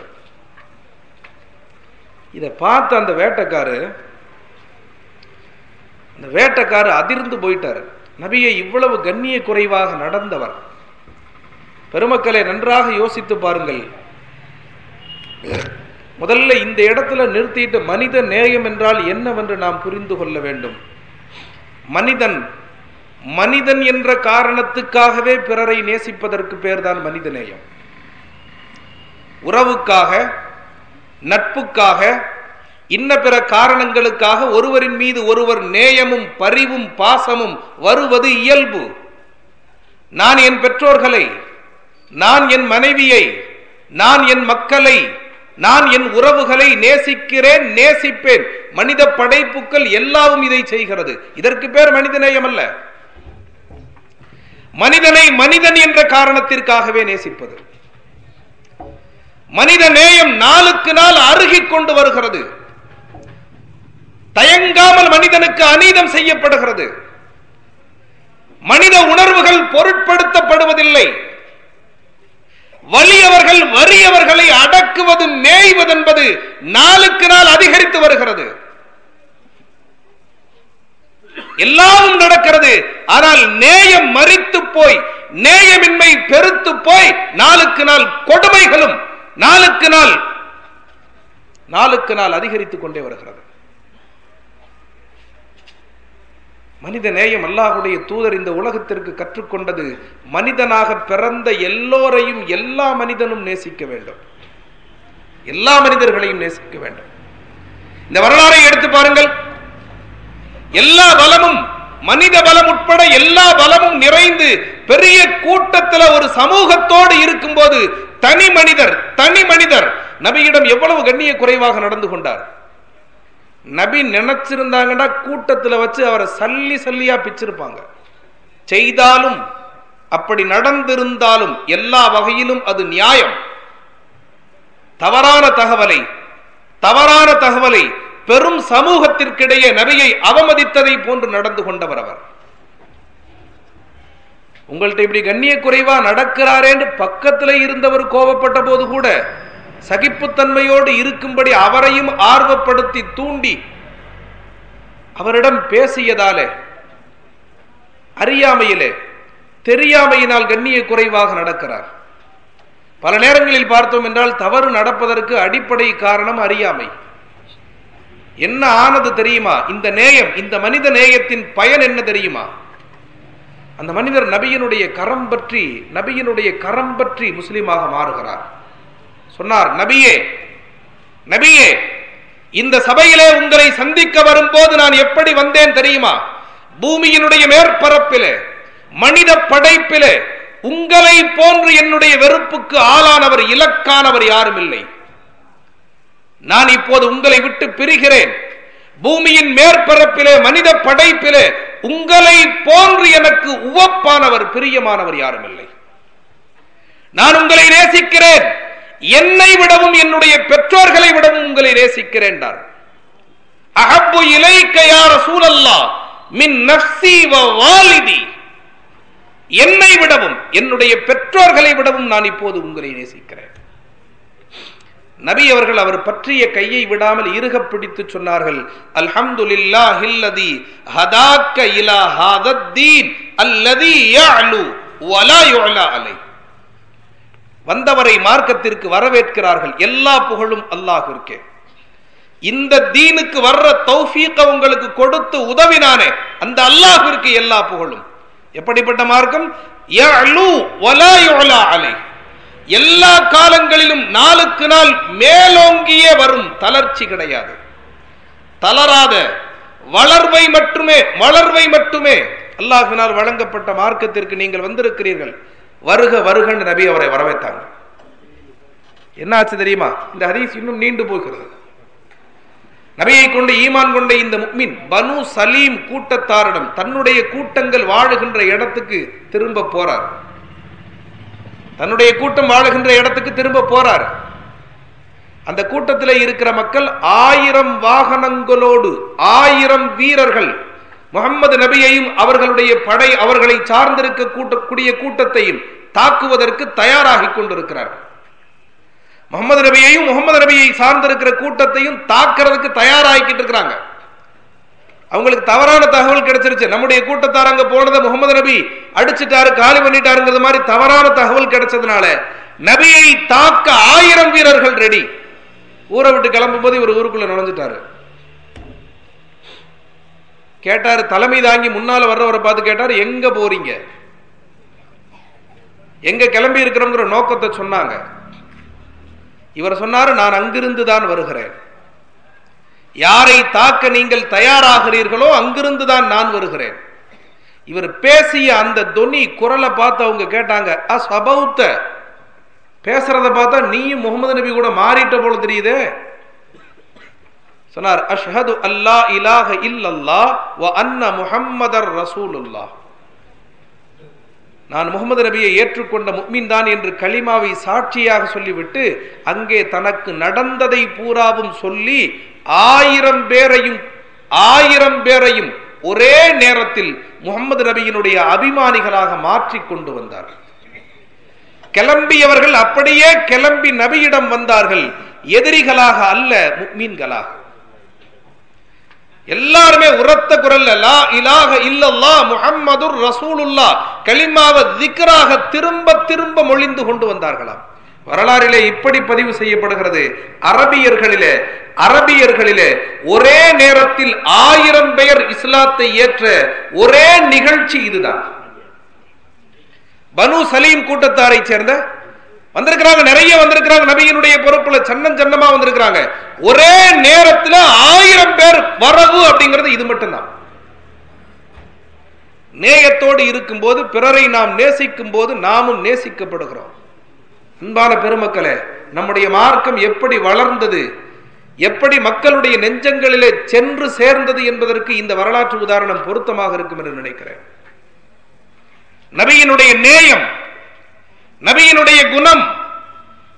இதை பார்த்த அந்த வேட்டைக்காரு அந்த வேட்டைக்காரு அதிர்ந்து போயிட்டாரு. நபியை இவ்வளவு கண்ணிய குறைவாக நடந்தவர். பெருமக்களை நன்றாக யோசித்து பாருங்கள். முதல்ல இந்த இடத்துல நிறுத்திட்டு மனித நேயம் என்றால் என்னவென்று நாம் புரிந்து கொள்ள வேண்டும். மனிதன் மனிதன் என்ற காரணத்துக்காகவே பிறரை நேசிப்பதற்கு பேர்தான் மனித நேயம். உறவுக்காக நட்புக்காக இன்ன பிற காரணங்களுக்காக ஒருவரின் மீது ஒருவர் நேயமும் பரிவும் பாசமும் வருவது இயல்பு. நான் என் பெற்றோர்களை நான் என் மனைவியை நான் என் மக்களை நான் என் உறவுகளை நேசிக்கிறேன் நேசிப்பேன். மனித படைப்புக்கள் எல்லாவும் இதை செய்கிறது. இதற்கு பேர் மனிதநேயம் அல்ல. மனிதனை மனிதன் என்ற காரணத்திற்காகவே நேசிப்பது. மனித நேயம் நாளுக்கு நாள் அருகிக் கொண்டு வருகிறது. தயங்காமல் மனிதனுக்கு அநீதம் செய்யப்படுகிறது. மனித உணர்வுகள் பொருட்படுத்தப்படுவதில்லை. வலியவர்கள் வறியவர்களை அடக்குவது மேய்வது என்பது நாளுக்கு நாள் அதிகரித்து வருகிறது. எல்லாமும் நடக்கிறது. ஆனால் நேயம் மறித்து போய் நேயமின்மை பெருத்து போய் நாளுக்கு நாள் கொடுமைகளும் நாளுக்கு நாள் நாளுக்கு நாள் அதிகரித்துக் கொண்டே வருகிறது. மனித நேயம் அல்லாஹுடைய தூதர் இந்த உலகத்திற்கு கற்றுக்கொண்டது மனிதனாக பிறந்த எல்லோரையும் எல்லா மனிதனும் நேசிக்க வேண்டும். எல்லா மனிதர்களையும் நேசிக்க வேண்டும். இந்த வரலாறை எடுத்து பாருங்கள். எல்லா பலமும் மனித பலம் உட்பட எல்லா பலமும் நிறைந்து பெரிய கூட்டத்தில் ஒரு சமூகத்தோடு இருக்கும்போது தனி மனிதர் தனி மனிதர் நபியிடம் எவ்வளவு கண்ணிய குறைவாக நடந்து கொண்டார்? நபி நினைச்சிருந்தாங்கன்னா கூட்டத்தில் வச்சு அவரை சல்லி சல்லியா பிச்சிருப்பாங்க. செய்தாலும் அப்படி நடந்திருந்தாலும் எல்லா வகையிலும் அது நியாயம். தவறான தகவலை தவறான தகவலை பெரும் சமூகத்திற்கிடையே நபியை அவமதித்ததை போன்று நடந்து கொண்டவர் அவர். உங்கள்கிட்ட இப்படி கண்ணிய குறைவா நடக்கிறாரேன்னு பக்கத்தில் இருந்தவர் கோபப்பட்ட போது கூட சகிப்புத்தன்மையோடு இருக்கும்படி அவரையும் ஆர்வப்படுத்தி தூண்டி அவரிடம் பேசியதாலே அறியாமையிலே தெரியாமையினால் கண்ணிய குறைவாக நடக்கிறார். பல நேரங்களில் பார்த்தோம் என்றால் தவறு நடப்பதற்கு அடிப்படை காரணம் அறியாமை. என்ன ஆனது தெரியுமா? இந்த நேயம் இந்த மனித நேயத்தின் பயன் என்ன தெரியுமா? அந்த மனிதர் நபியினுடைய கரம் பற்றி நபியினுடைய கரம் பற்றி முஸ்லீமாக மாறுகிறார். சொன்னார் நபியே நபியே இந்த சபையிலே உங்களை சந்திக்க வரும்போது நான் எப்படி வந்தேன் தெரியுமா? பூமியினுடைய மேற்பரப்பிலே மனித படைப்பிலே உங்களை போன்று என்னுடைய வெறுப்புக்கு ஆளானவர் இலக்கானவர் யாரும் இல்லை. நான் இப்போது உங்களை விட்டு பிரிகிறேன். பூமியின் மேற்பரப்பிலே மனித படைப்பிலே உங்களை போன்று எனக்கு உவப்பானவர் பிரியமானவர் யாரும் இல்லை. நான் உங்களை நேசிக்கிறேன். என்னை விடவும் என்னுடைய பெற்றோர்களை விடவும் உங்களை நேசிக்கிறேன் அஹப்பு இலைக்க யா ரசூலல்லாஹ் மின் நஃப்ஸி வாலிதி. என்னை விடவும் என்னுடைய பெற்றோர்களை விடவும் நான் இப்போது உங்களை நேசிக்கிறேன். நபி அவர்கள் அவர் பற்றிய கையை விடாமல் இறுக பிடித்து சொன்னார்கள் அல்ஹம்துலில்லாஹ் இல்லதி ஹதாக்க இலா ஹாதத்தீன் அல்லதி யஅலு வலா யுஅலா அலை வந்தவரை மார்க்கத்திற்கு வரவேற்கிறார்கள். எல்லா புகழும் அல்லாஹ்விற்கே இந்த தீனுக்கு வர்ற தௌஃபீக்க உங்களுக்கு கொடுத்து உதவினானே அந்த அல்லாஹிற்கு எல்லா புகழும். எப்படிப்பட்ட மார்க்கம்? அலை. எல்லா காலங்களிலும் நாளுக்கு நாள் மேலோங்கியே வரும் தளர்ச்சி கிடையாது. தளராத வளர்வை மட்டுமே வளர்வை மட்டுமே அல்லாஹினால் வழங்கப்பட்ட மார்க்கத்திற்கு நீங்கள் வந்திருக்கிறீர்கள். வருக வருகன்னு நபி அவரை வரவேற்றாங்க. என்ன ஆச்சு தெரியுமா? இந்த ஹதீஸ் இன்னும் நீண்டு போகிறது. நபியை கொண்டு ஈமான் கொண்ட இந்த முக்மின் பனு சலீம் கூட்டத்தாரிடம் தன்னுடைய கூட்டங்கள் வாழுகின்ற இடத்துக்கு திரும்ப போறார். தன்னுடைய கூட்டம் வாழுகின்ற இடத்துக்கு திரும்ப போறார். அந்த கூட்டத்தில் இருக்கிற மக்கள் ஆயிரம் வாகனங்களோடு ஆயிரம் வீரர்கள் முகம்மது நபியையும் அவர்களுடைய படை அவர்களை சார்ந்திருக்க கூட்டக்கூடிய கூட்டத்தையும் தாக்குவதற்கு தயாராகி கொண்டிருக்கிறார்கள். முகமது நபியையும் முகமது நபியை சார்ந்திருக்கிற கூட்டத்தையும் தாக்குறதுக்கு தயாராகிக்கிட்டு இருக்கிறாங்க. அவங்களுக்கு தவறான தகவல் கிடைச்சிருச்சு. நம்முடைய கூட்டத்தார் அங்க போனதை முகமது நபி அடிச்சுட்டாரு காலி பண்ணிட்டாருங்கிறது மாதிரி தவறான தகவல் கிடைச்சதுனால நபியை தாக்க ஆயிரம் வீரர்கள் ரெடி ஊரை விட்டு கிளம்பும் போது இவர் ஊருக்குள்ள நுழைஞ்சிட்டாரு. கேட்டாரு தலைமை தாங்கி முன்னால வர்றவரை பார்த்து கேட்டாரு எங்க போறீங்க? எங்க கிளம்பி இருக்கிறோங்கிற நோக்கத்தை சொன்னாங்க. இவர் சொன்னாரு நான் அங்கிருந்து தான் வருகிறேன். யாரை தாக்க நீங்கள் தயாராகிறீர்களோ அங்கிருந்து தான் நான் வருகிறேன். இவர் பேசிய அந்த தொனி குரலை பார்த்து அவங்க கேட்டாங்க அசபௌத்த பேசுறத பார்த்தா நீயும் முகமது நபி கூட மாறிட்ட போல தெரியுதே. சொன்னார் அஷ்ஹது அல்லா இலாஹ இல்லல்லா வ அன்ன முஹம்மதர் ரசூலுல்லா நான் முகமது நபியை ஏற்றுக்கொண்ட முக்மின் தான் என்று களிமாவை சாட்சியாக சொல்லிவிட்டு அங்கே தனக்கு நடந்ததை பூராவும் சொல்லி ஆயிரம் பேரையும் ஆயிரம் பேரையும் ஒரே நேரத்தில் முகமது நபியினுடைய அபிமானிகளாக மாற்றி கொண்டு வந்தார். கிளம்பியவர்கள் அப்படியே கிளம்பி நபியிடம் வந்தார்கள். எதிரிகளாக அல்ல முக்மீன்களாக. எல்லாருமே உரத்த குரல்ல லா இலாக இல்லல்லா ரசூலுல்லா கலிமாவ திக்கராக திரும்ப திரும்ப மொழிந்து கொண்டு வந்தார்களாம். வரலாறிலே இப்படி பதிவு செய்யப்படுகிறது. அரபியர்களிலே அரபியர்களிலே ஒரே நேரத்தில் ஆயிரம் பெயர் இஸ்லாத்தை ஏற்ற ஒரே நிகழ்ச்சி இதுதான். பனு சலீம் கூட்டத்தாரை சேர்ந்த வந்திருக்கிறாங்க நிறைய வந்திருக்கிறாங்க நபியினுடைய பொறுப்புல சன்னம் சன்னமா வந்திருக்கிறாங்க. ஒரே நேரத்துல ஆயிரம் பேர் வரவு அப்படிங்கிறது இது மட்டும்தான். நேயத்தோடு இருக்கும்போது பிறரை நாம் நேசிக்கும் போது நாமும் நேசிக்கப்படுகிறோம். அன்பான பெருமக்களே நம்முடைய மார்க்கம் எப்படி வளர்ந்தது எப்படி மக்களுடைய நெஞ்சங்களிலே சென்று சேர்ந்தது என்பதற்கு இந்த வரலாற்று உதாரணம் பொருத்தமாக இருக்கும் என்று நினைக்கிறேன். நபியினுடைய நேயம் நபியினுடைய குணம்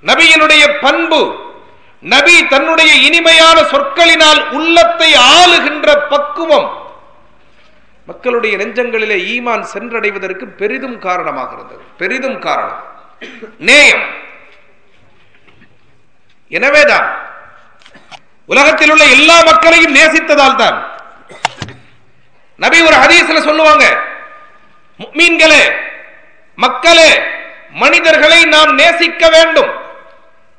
நபியினுடைய பண்பு நபி தன்னுடைய இனிமையான சொற்களினால் உள்ளத்தை ஆளுகின்ற பக்குவம் மக்களுடைய நெஞ்சங்களிலே ஈமான் சென்றடைவதற்கு பெரிதும் காரணமாக இருந்தது. பெரிதும் காரணம். நேயம். எனவேதான் உலகத்தில் உள்ள எல்லா மக்களையும் நேசித்ததால் தான் நபி ஒரு ஹதீஸ்ல சொல்லுவாங்க மீன்களே மக்களே மனிதர்களை நாம் நேசிக்க வேண்டும்.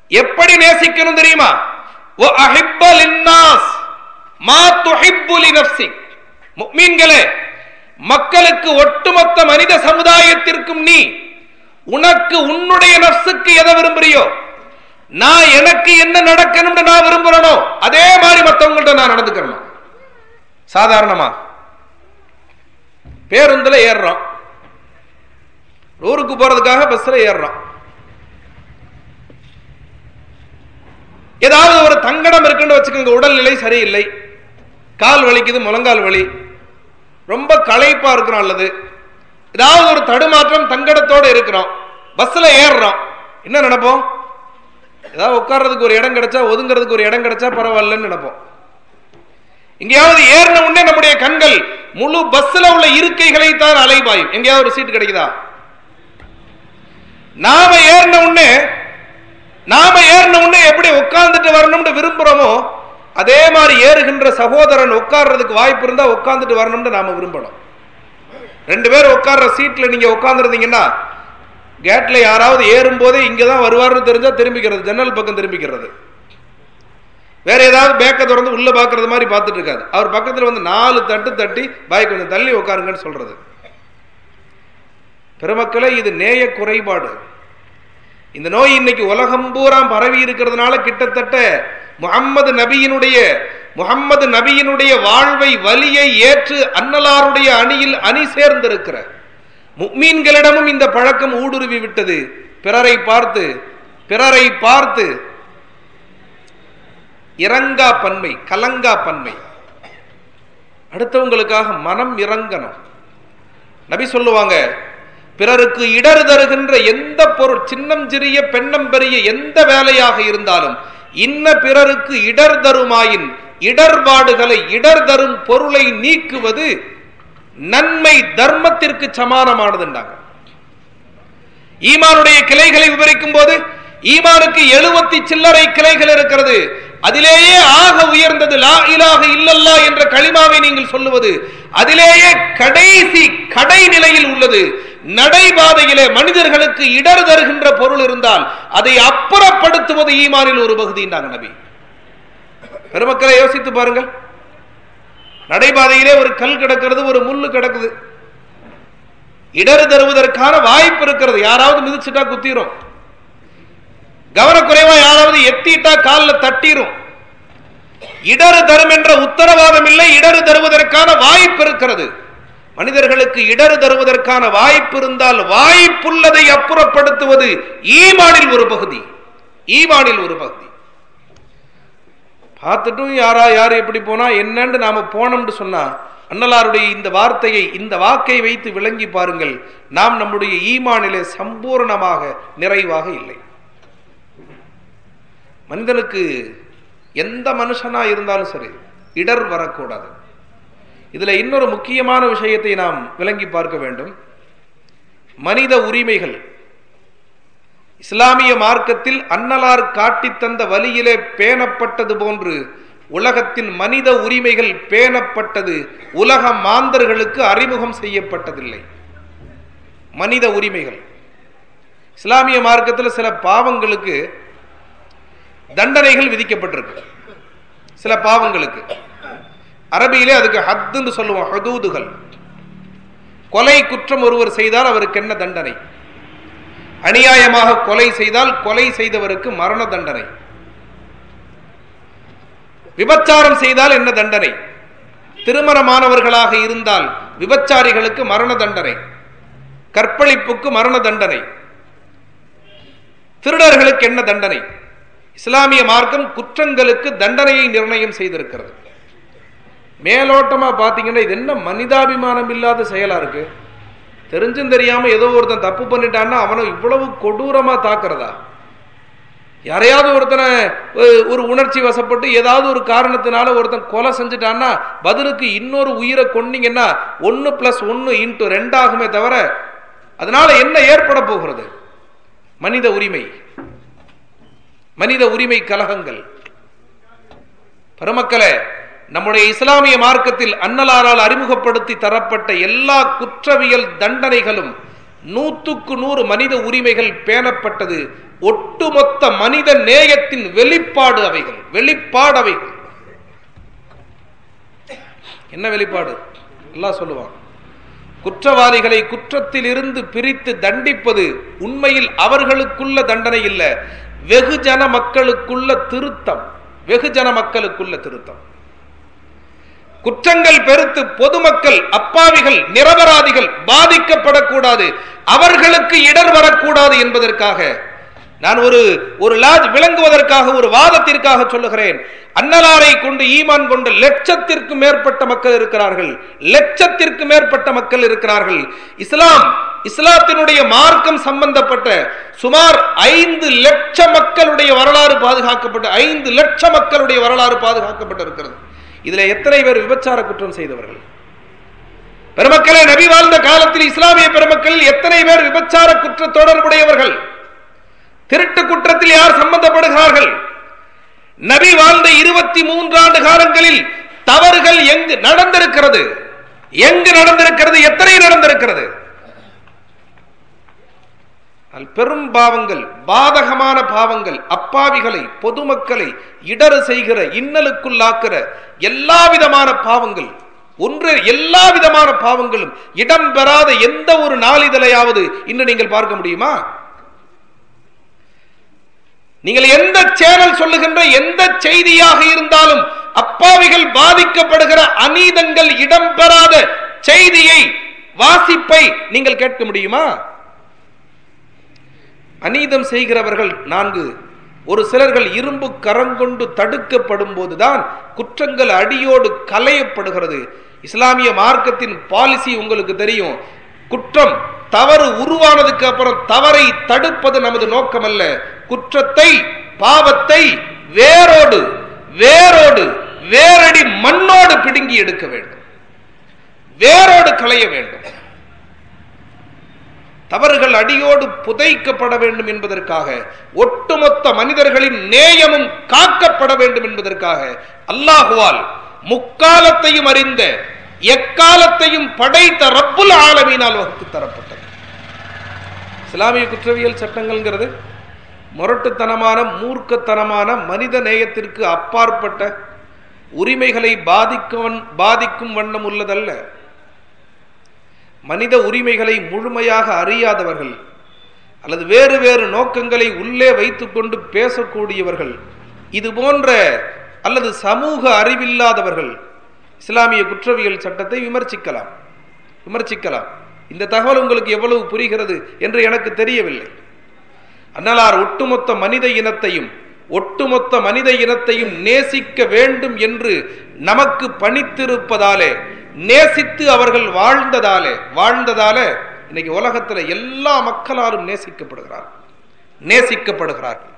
எப்படி நேசிக்கணும் தெரியுமா? ஓ அஹிப்பல் இன்னாஸ் மா துஹிப்பு லி நஃப்ஸிக் மக்களுக்கு ஒட்டுமொத்த மனித சமுதாயத்திற்கும் நீ உனக்கு உன்னுடைய நஃப்ஸுக்கு எதை விரும்புறியோ நான் எனக்கு என்ன நடக்கணும்னு நான் விரும்புறனோ அதே மாதிரி மற்றவங்கள்ட்ட நான் நடந்துக்கிறேன் சாதாரணமா. பேருந்துல ஏறுறோம். ஊருக்கு போறதுக்காக பஸ்ல ஏறுறான் ஏதாவது ஒரு தங்கடம் இருக்குன்னு வச்சுக்கோங்க உடல்நிலை சரியில்லை. கால் வலிக்குது முழங்கால் வலி. ரொம்ப களைப்பா இருக்கிறோம் அல்லது ஏதாவது ஒரு தடுமாற்றம் தங்கடத்தோட இருக்கிறோம். பஸ்ல ஏறுறோம். என்ன நினைப்போம்? ஏதாவது உட்கார்றதுக்கு ஒரு இடம் கிடைச்சா ஒதுங்கிறதுக்கு ஒரு இடம் கிடைச்சா பரவாயில்லன்னு நினைப்போம். எங்கேயாவது ஏறின உடனே நம்முடைய கண்கள் முழு பஸ்ல உள்ள இருக்கைகளை தான் அலைபாயும் எங்கேயாவது ஒரு சீட் கிடைக்குதா? நாம ஏறின உடனே நாம ஏறின உடனே எப்படி உட்கார்ந்துட்டு வரணும்னு விரும்புறோமோ அதே மாதிரி ஏறுகின்ற சகோதரன் உட்கார்றதுக்கு வாய்ப்பு இருந்தா உட்கார்ந்துட்டு வரணும்னு நாம விரும்பணும். ரெண்டு பேர் உட்கார்ற சீட்ல நீங்க உட்கார்ந்துருந்தீங்கன்னா கேட்ல யாராவது ஏறும் போதே இங்கதான் வருவார்னு தெரிஞ்சா திரும்பிக்கிறது ஜன்னல் பக்கம் திரும்பிக்கிறது. வேற ஏதாவது பேக்கை திறந்து உள்ள பாக்குறது மாதிரி பார்த்துட்டு இருக்காது அவர் பக்கத்துல வந்து நாலு தட்டு தட்டி பாய் கொஞ்சம் தள்ளி உட்காருங்கன்னு சொல்றது. பெருமக்களே இது நேய குறைபாடு. இந்த நோய் இன்னைக்கு உலகம் பூரா பரவி இருக்கிறதுனால கிட்டத்தட்ட முகம்மது நபியினுடைய முகம்மது நபியினுடைய வாழ்வை வலியை ஏற்று அன்னலாருடைய அணியில் அணி சேர்ந்திருக்கிற முக்மீன்களிடமும் இந்த பழக்கம் ஊடுருவி விட்டது. பிறரை பார்த்து பிறரை பார்த்து இறங்கா பன்மை கலங்கா பன்மை. அடுத்தவங்களுக்காக மனம் இறங்கணும். நபி சொல்லுவாங்க பிறருக்கு இடர் தருகின்ற எந்த பொருள் சின்னம் சிறிய பெண்ணம் பெரிய எந்த வேலையாக இருந்தாலும் இன்ன பிறருக்கு இடர் தருமாயின் இடர்பாடுகளை இடர் தரும் பொருளை நீக்குவது நன்மை தர்மத்திற்கு சமானமானதுண்டாங்க ஈமானுடைய கிளைகளை விவரிக்கும் போது ஈமானுக்கு எழுபத்தி சில்லறை கிளைகள் இருக்கிறது. அதிலேயே ஆக உயர்ந்தது லா இலாக இல்லல்லா என்ற களிமாவை நீங்கள் சொல்லுவது அதிலேயே கடைசி கடை நிலையில் உள்ளது. நடைபாதையிலே மனிதர்களுக்கு இடர் தருகின்ற பொருள் இருந்தால் அதை அப்புறப்படுத்துவது ஈமானில் ஒரு பகுதின்றாங்க நபி. பெருமக்களை யோசித்து பாருங்கள். நடைபாதையிலே ஒரு கல் கிடக்கிறது ஒரு முள்ளு கிடக்குது. இடர் தருவதற்கான வாய்ப்பு இருக்கிறது. யாராவது மிதிச்சுட்டா குத்திரும். கவனக்குறைவா யாராவது எத்திட்டா காலில் தட்டிரும். இடரு தரும் என்ற உத்தரவாதம் இல்லை இடரு தருவதற்கான வாய்ப்பு இருக்கிறது. மனிதர்களுக்கு இடர் தருவதற்கான வாய்ப்பு இருந்தால் வாய்ப்புள்ளதை அப்புறப்படுத்துவது ஈமானில் ஒரு பகுதி. ஈமானில் ஒரு பகுதி. பார்த்துட்டும் யாரா யார் எப்படி போனா என்னன்னு நாம போனோம்னு சொன்னா அண்ணலாருடைய இந்த வார்த்தையை இந்த வாக்கை வைத்து விளங்கி பாருங்கள். நாம் நம்முடைய ஈமானிலே சம்பூர்ணமாக நிறைவாக இல்லை. மனிதனுக்கு எந்த மனுஷனா இருந்தாலும் சரி இடர் வரக்கூடாது. இதுல இன்னொரு முக்கியமான விஷயத்தை நாம் விளங்கி பார்க்க வேண்டும். மனித உரிமைகள். இஸ்லாமிய மார்க்கத்தில் அன்னலார் காட்டித் தந்த வழியிலே பேணப்பட்டது போன்று உலகத்தின் மனித உரிமைகள் பேணப்பட்டது உலக மாந்தர்களுக்கு அறிமுகம் செய்யப்பட்டதில்லை. மனித உரிமைகள். இஸ்லாமிய மார்க்கத்தில் சில பாவங்களுக்கு தண்டனைகள் விதிக்கப்பட்டிருக்கு. சில பாவங்களுக்கு. அரபியிலே அதுக்கு ஹத்துன்னு சொல்லுவோம் ஹதூதுகள். கொலை குற்றம் ஒருவர் செய்தால் அவருக்கு என்ன தண்டனை? அநியாயமாக கொலை செய்தால் கொலை செய்தவருக்கு மரண தண்டனை. விபச்சாரம் செய்தால் என்ன தண்டனை? திருமணமானவர்களாக இருந்தால் விபச்சாரிகளுக்கு மரண தண்டனை. கற்பழிப்புக்கு மரண தண்டனை. திருடர்களுக்கு என்ன தண்டனை? இஸ்லாமிய மார்க்கம் குற்றங்களுக்கு தண்டனையை நிர்ணயம் செய்திருக்கிறது. மேலோட்டமாக பார்த்தீங்கன்னா இது என்ன மனிதாபிமானம் இல்லாத செயலாக இருக்குது தெரிஞ்சும் தெரியாமல் ஏதோ ஒருத்தன் தப்பு பண்ணிட்டான்னா அவனை இவ்வளவு கொடூரமாக தாக்குறதா? யாரையாவது ஒருத்தனை ஒரு உணர்ச்சி வசப்பட்டு ஏதாவது ஒரு காரணத்தினால ஒருத்தன் கொலை செஞ்சுட்டான்னா பதிலுக்கு இன்னொரு உயிரை கொன்னீங்கன்னா ஒன்று ப்ளஸ் ஒன்று இன்ட்டு ரெண்டாகுமே தவிர அதனால என்ன ஏற்பட போகிறது? மனித உரிமை. மனித உரிமை கலகங்கள் பெருமக்களே நம்முடைய இஸ்லாமிய மார்க்கத்தில் அன்னலாரால் அறிமுகப்படுத்தி தரப்பட்ட எல்லா குற்றவியல் தண்டனைகளும் நூற்றுக்கு நூறு மனித உரிமைகள் பேணப்பட்டது. ஒட்டுமொத்த மனித நேயத்தின் வெளிப்பாடு அவைகள். வெளிப்பாடு அவைகள். என்ன வெளிப்பாடு? எல்லாம் சொல்லுவான். குற்றவாளிகளை குற்றத்தில் இருந்து பிரித்து தண்டிப்பது உண்மையில் அவர்களுக்குள்ள தண்டனை இல்லை. வெகுஜன மக்களுக்குள்ள திருத்தம். வெகுஜன மக்களுக்குள்ள திருத்தம். குற்றங்கள் பெருத்து பொதுமக்கள் அப்பாவிகள் நிரபராதிகள் பாதிக்கப்படக்கூடாது அவர்களுக்கு இடர் வரக்கூடாது என்பதற்காக. நான் ஒரு ஒரு லாஜ் விளங்குவதற்காக ஒரு வாதத்திற்காக சொல்லுகிறேன். அன்னலாரை கொண்டு ஈமான் கொண்ட லட்சத்திற்கு மேற்பட்ட மக்கள் இருக்கிறார்கள். லட்சத்திற்கு மேற்பட்ட மக்கள் இருக்கிறார்கள். இஸ்லாம் இஸ்லாத்தினுடைய மார்க்கம் சம்பந்தப்பட்ட சுமார் ஐந்து லட்ச மக்களுடைய வரலாறு பாதுகாக்கப்பட்ட ஐந்து லட்ச மக்களுடைய வரலாறு பாதுகாக்கப்பட்டிருக்கிறது. இதுல எத்தனை பேர் விபச்சார குற்றம் செய்தவர்கள்? பெருமக்களை நபி வாழ்ந்த காலத்தில் இஸ்லாமிய பெருமக்களில் எத்தனை பேர் விபச்சார குற்ற தொடர்புடையவர்கள் திருட்டு குற்றத்தில் யார் சம்பந்தப்படுகிறார்கள்? நபி வாழ்ந்த இருபத்தி மூன்றாண்டு காலங்களில் தவறுகள் எங்கு நடந்திருக்கிறது? எங்கு நடந்திருக்கிறது? எத்தனை நடந்திருக்கிறது? பெரும் பாவங்கள் பாதகமான பாவங்கள் அப்பாவிகளை பொதுமக்களை இடறு செய்கிற இன்னலுக்குள்ளாக்குற எல்லா விதமான பாவங்கள் ஒன்று எல்லா விதமான பாவங்களும் இடம் பெறாத எந்த ஒரு நாளிதழையாவது இன்று நீங்கள் பார்க்க முடியுமா? நீங்கள் எந்த சேனல் சொல்லுகின்ற எந்த செய்தியாக இருந்தாலும் அப்பாவிகள் பாதிக்கப்படுகிற அநீதங்கள் இடம்பெறாத செய்தியை வாசிப்பை நீங்கள் கேட்க முடியுமா? அநீதம் செய்கிறவர்கள் நான்கு. ஒரு சிலர்கள் இரும்பு கரங்கொண்டு தடுக்கப்படும் போதுதான் குற்றங்கள் அடியோடு களையப்படுகிறது. இஸ்லாமிய மார்க்கத்தின் பாலிசி உங்களுக்கு தெரியும். குற்றம் தவறு உருவானதுக்கு அப்புறம் தவறை தடுப்பது நமது நோக்கம் அல்ல குற்றத்தை பாவத்தை வேரோடு வேரோடு வேரடி மண்ணோடு பிடுங்கி எடுக்க வேண்டும். வேரோடு களைய வேண்டும். தவறுகள் அடியோடு புதைக்கப்பட வேண்டும் என்பதற்காக ஒட்டுமொத்த மனிதர்களின் நேயமும் காக்கப்பட வேண்டும் என்பதற்காக அல்லாஹுவால் முக்காலத்தையும் அறிந்த எக்காலத்தையும் படைத்த ரப்புல் ஆலமீனால் வகுத்து தரப்பட்டது. இஸ்லாமிய குற்றவியல் சட்டங்கள்ங்கிறது முரட்டுத்தனமான மூர்க்கத்தனமான மனித நேயத்திற்கு அப்பாற்பட்ட உரிமைகளை பாதிக்கும் பாதிக்கும் வண்ணம் உள்ளதல்ல. மனித உரிமைகளை முழுமையாக அறியாதவர்கள் அல்லது வேறு வேறு நோக்கங்களை உள்ளே வைத்துக்கொண்டு பேசக்கூடியவர்கள் இது போன்ற அல்லது சமூக அறிவில்லாதவர்கள் இஸ்லாமிய குற்றவியல் சட்டத்தை விமர்சிக்கலாம். விமர்சிக்கலாம். இந்த தகவல் உங்களுக்கு எவ்வளவு புரிகிறது என்று எனக்கு தெரியவில்லை. அன்னலார் ஒட்டுமொத்த மனித இனத்தையும் ஒட்டுமொத்த மனித இனத்தையும் நேசிக்க வேண்டும் என்று நமக்கு பணித்திருப்பதாலே நேசித்து அவர்கள் வாழ்ந்ததாலே வாழ்ந்ததாலே இன்னைக்கு உலகத்தில் எல்லா மக்களாலும் நேசிக்கப்படுகிறார். நேசிக்கப்படுகிறார்கள்.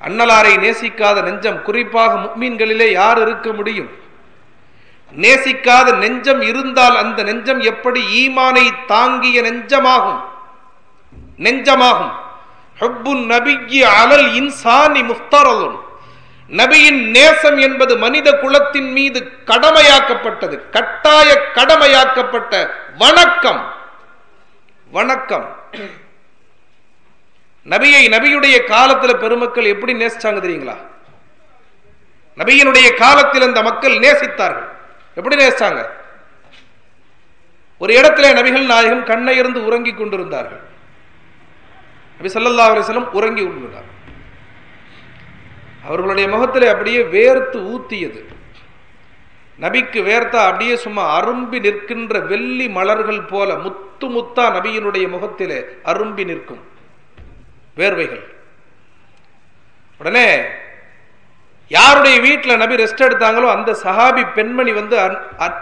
அன்னலாரை நேசிக்காத நெஞ்சம் குறிப்பாக முக்மீன்களிலே யார் இருக்க முடியும்? நேசிக்காத நெஞ்சம் இருந்தால் அந்த நெஞ்சம் எப்படி ஈமானை தாங்கிய நெஞ்சமாகும்? நெஞ்சமாகும். ஹப்புன் நபிக்கு அலல் இன்சானி முஃப்தரலுன் நபியின் நேசம் என்பது மனித குலத்தின் மீது கடமையாக்கப்பட்டது கட்டாய கடமையாக்கப்பட்ட வணக்கம். வணக்கம். நபியை நபியுடைய காலத்துல பெருமக்கள் எப்படி நேசிச்சாங்க தெரியுங்களா? நபியினுடைய காலத்தில் அந்த மக்கள் நேசித்தார்கள். எப்படி நேசிச்சாங்க? ஒரு இடத்துல நபிகள் நாயகம் கண்ணை இருந்து உறங்கி கொண்டிருந்தார்கள். நபி சல்லல்லா அலிஸ்லம் உறங்கி கொண்டிருந்தார்கள். அவர்களுடைய முகத்தில் அப்படியே வேர்த்து ஊத்தியது. நபிக்கு வேர்த்தா அப்படியே சும்மா அரும்பி நிற்கின்ற வெள்ளி மலர்கள் போல முத்து முத்தா நபியினுடைய முகத்திலே அரும்பி நிற்கும். வேர்வைகள். உடனே யாருடைய வீட்டில் நபி ரெஸ்ட் எடுத்தாங்களோ அந்த சஹாபி பெண்மணி வந்து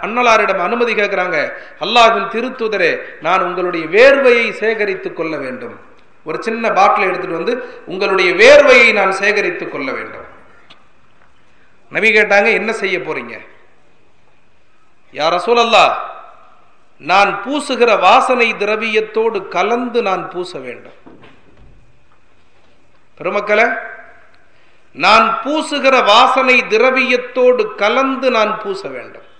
அன்னலாரிடம் அனுமதி கேட்கிறாங்க அல்லாஹின் திருத்துதரே நான் உங்களுடைய வேர்வையை சேகரித்துக் கொள்ள வேண்டும். ஒரு சின்ன பாட்டில் எடுத்துட்டு வந்து உங்களுடைய வேர்வையை நான் சேகரித்துக் கொள்ள வேண்டும். நபி கேட்டாங்க என்ன செய்ய போறீங்க? யார சூழல்லா நான் பூசுகிற வாசனை திரவியத்தோடு கலந்து நான் பூச வேண்டும். பெருமக்களை நான் பூசுகிற வாசனை திரவியத்தோடு கலந்து நான் பூச வேண்டும்.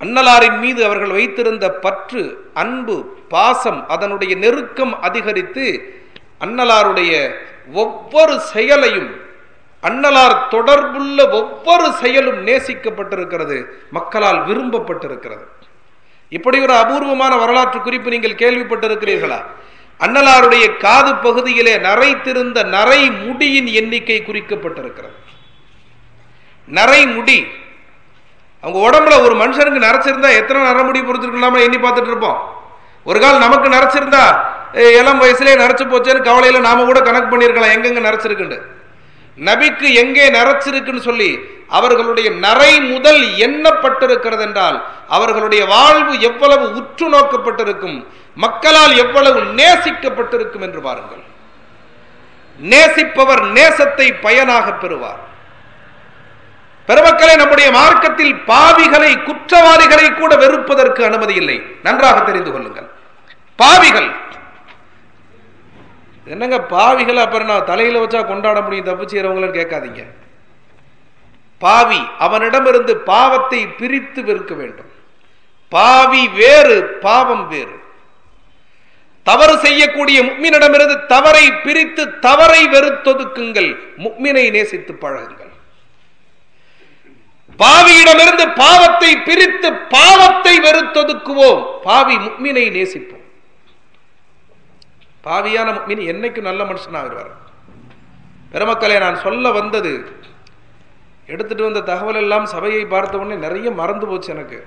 அன்னலாரின் மீது அவர்கள் வைத்திருந்த பற்று அன்பு பாசம் அதனுடைய நெருக்கம் அதிகரித்து அன்னலாருடைய ஒவ்வொரு செயலையும் அன்னலார் தொடர்புள்ள ஒவ்வொரு செயலும் நேசிக்கப்பட்டிருக்கிறது மக்களால் விரும்பப்பட்டிருக்கிறது. இப்படி ஒரு அபூர்வமான வரலாற்று குறிப்பு நீங்கள் கேள்விப்பட்டிருக்கிறீர்களா? அன்னலாருடைய காது பகுதியிலே நரைத்திருந்த நரை முடியின் எண்ணிக்கை குறிக்கப்பட்டிருக்கிறது. நரை முடி அவங்க உடம்புல ஒரு மனுஷனுக்கு நரைச்சிருந்தா எத்தனை நரமுடி பொறுத்திருக்கலாமா எண்ணி பார்த்துட்டு இருப்போம். ஒரு கால் நமக்கு நரைச்சிருந்தா இளம் வயசுலேயே நரைச்சு போச்சேன்னு கவலையில் நாம கூட கணக்கு பண்ணியிருக்கலாம் எங்கெங்க நரைச்சிருக்குண்டு நபிக்கு எங்கே நரைச்சிருக்குன்னு சொல்லி அவர்களுடைய நரை முதல் எண்ணப்பட்டிருக்கிறது என்றால் அவர்களுடைய வாழ்வு எவ்வளவு உற்று நோக்கப்பட்டிருக்கும் மக்களால் எவ்வளவு நேசிக்கப்பட்டிருக்கும் என்று பாருங்கள். நேசிப்பவர் நேசத்தை பயனாக பெறுவார். பெருமக்களை நம்முடைய மார்க்கத்தில் பாவிகளை குற்றவாளிகளை கூட வெறுப்பதற்கு அனுமதி இல்லை. நன்றாக தெரிந்து கொள்ளுங்கள். பாவிகள். என்னங்க பாவிகள்? அப்புறம் நான் தலையில வச்சா கொண்டாட முடியும் தப்பு செய்யறவங்களும் கேட்காதீங்க. பாவி அவனிடமிருந்து பாவத்தை பிரித்து வெறுக்க வேண்டும். பாவி வேறு பாவம் வேறு. தவறு செய்யக்கூடிய முக்மினிடமிருந்து தவறை பிரித்து தவறை வெறுத்தொதுக்குங்கள். முக்மினை நேசித்து பழகுங்கள். பாவியிடமிருந்து பாவத்தை பிரித்து பாவத்தை வெறுத்தொதுக்குவோம். பாவி முக்மினை நேசிப்போம். பாவியான முக்மின் என்னைக்கு நல்ல மனுஷனாகிறார் பெருமக்களை நான் சொல்ல வந்தது எடுத்துட்டு வந்த தகவல் எல்லாம் சபையை பார்த்த உடனே நிறைய மறந்து போச்சு எனக்கு.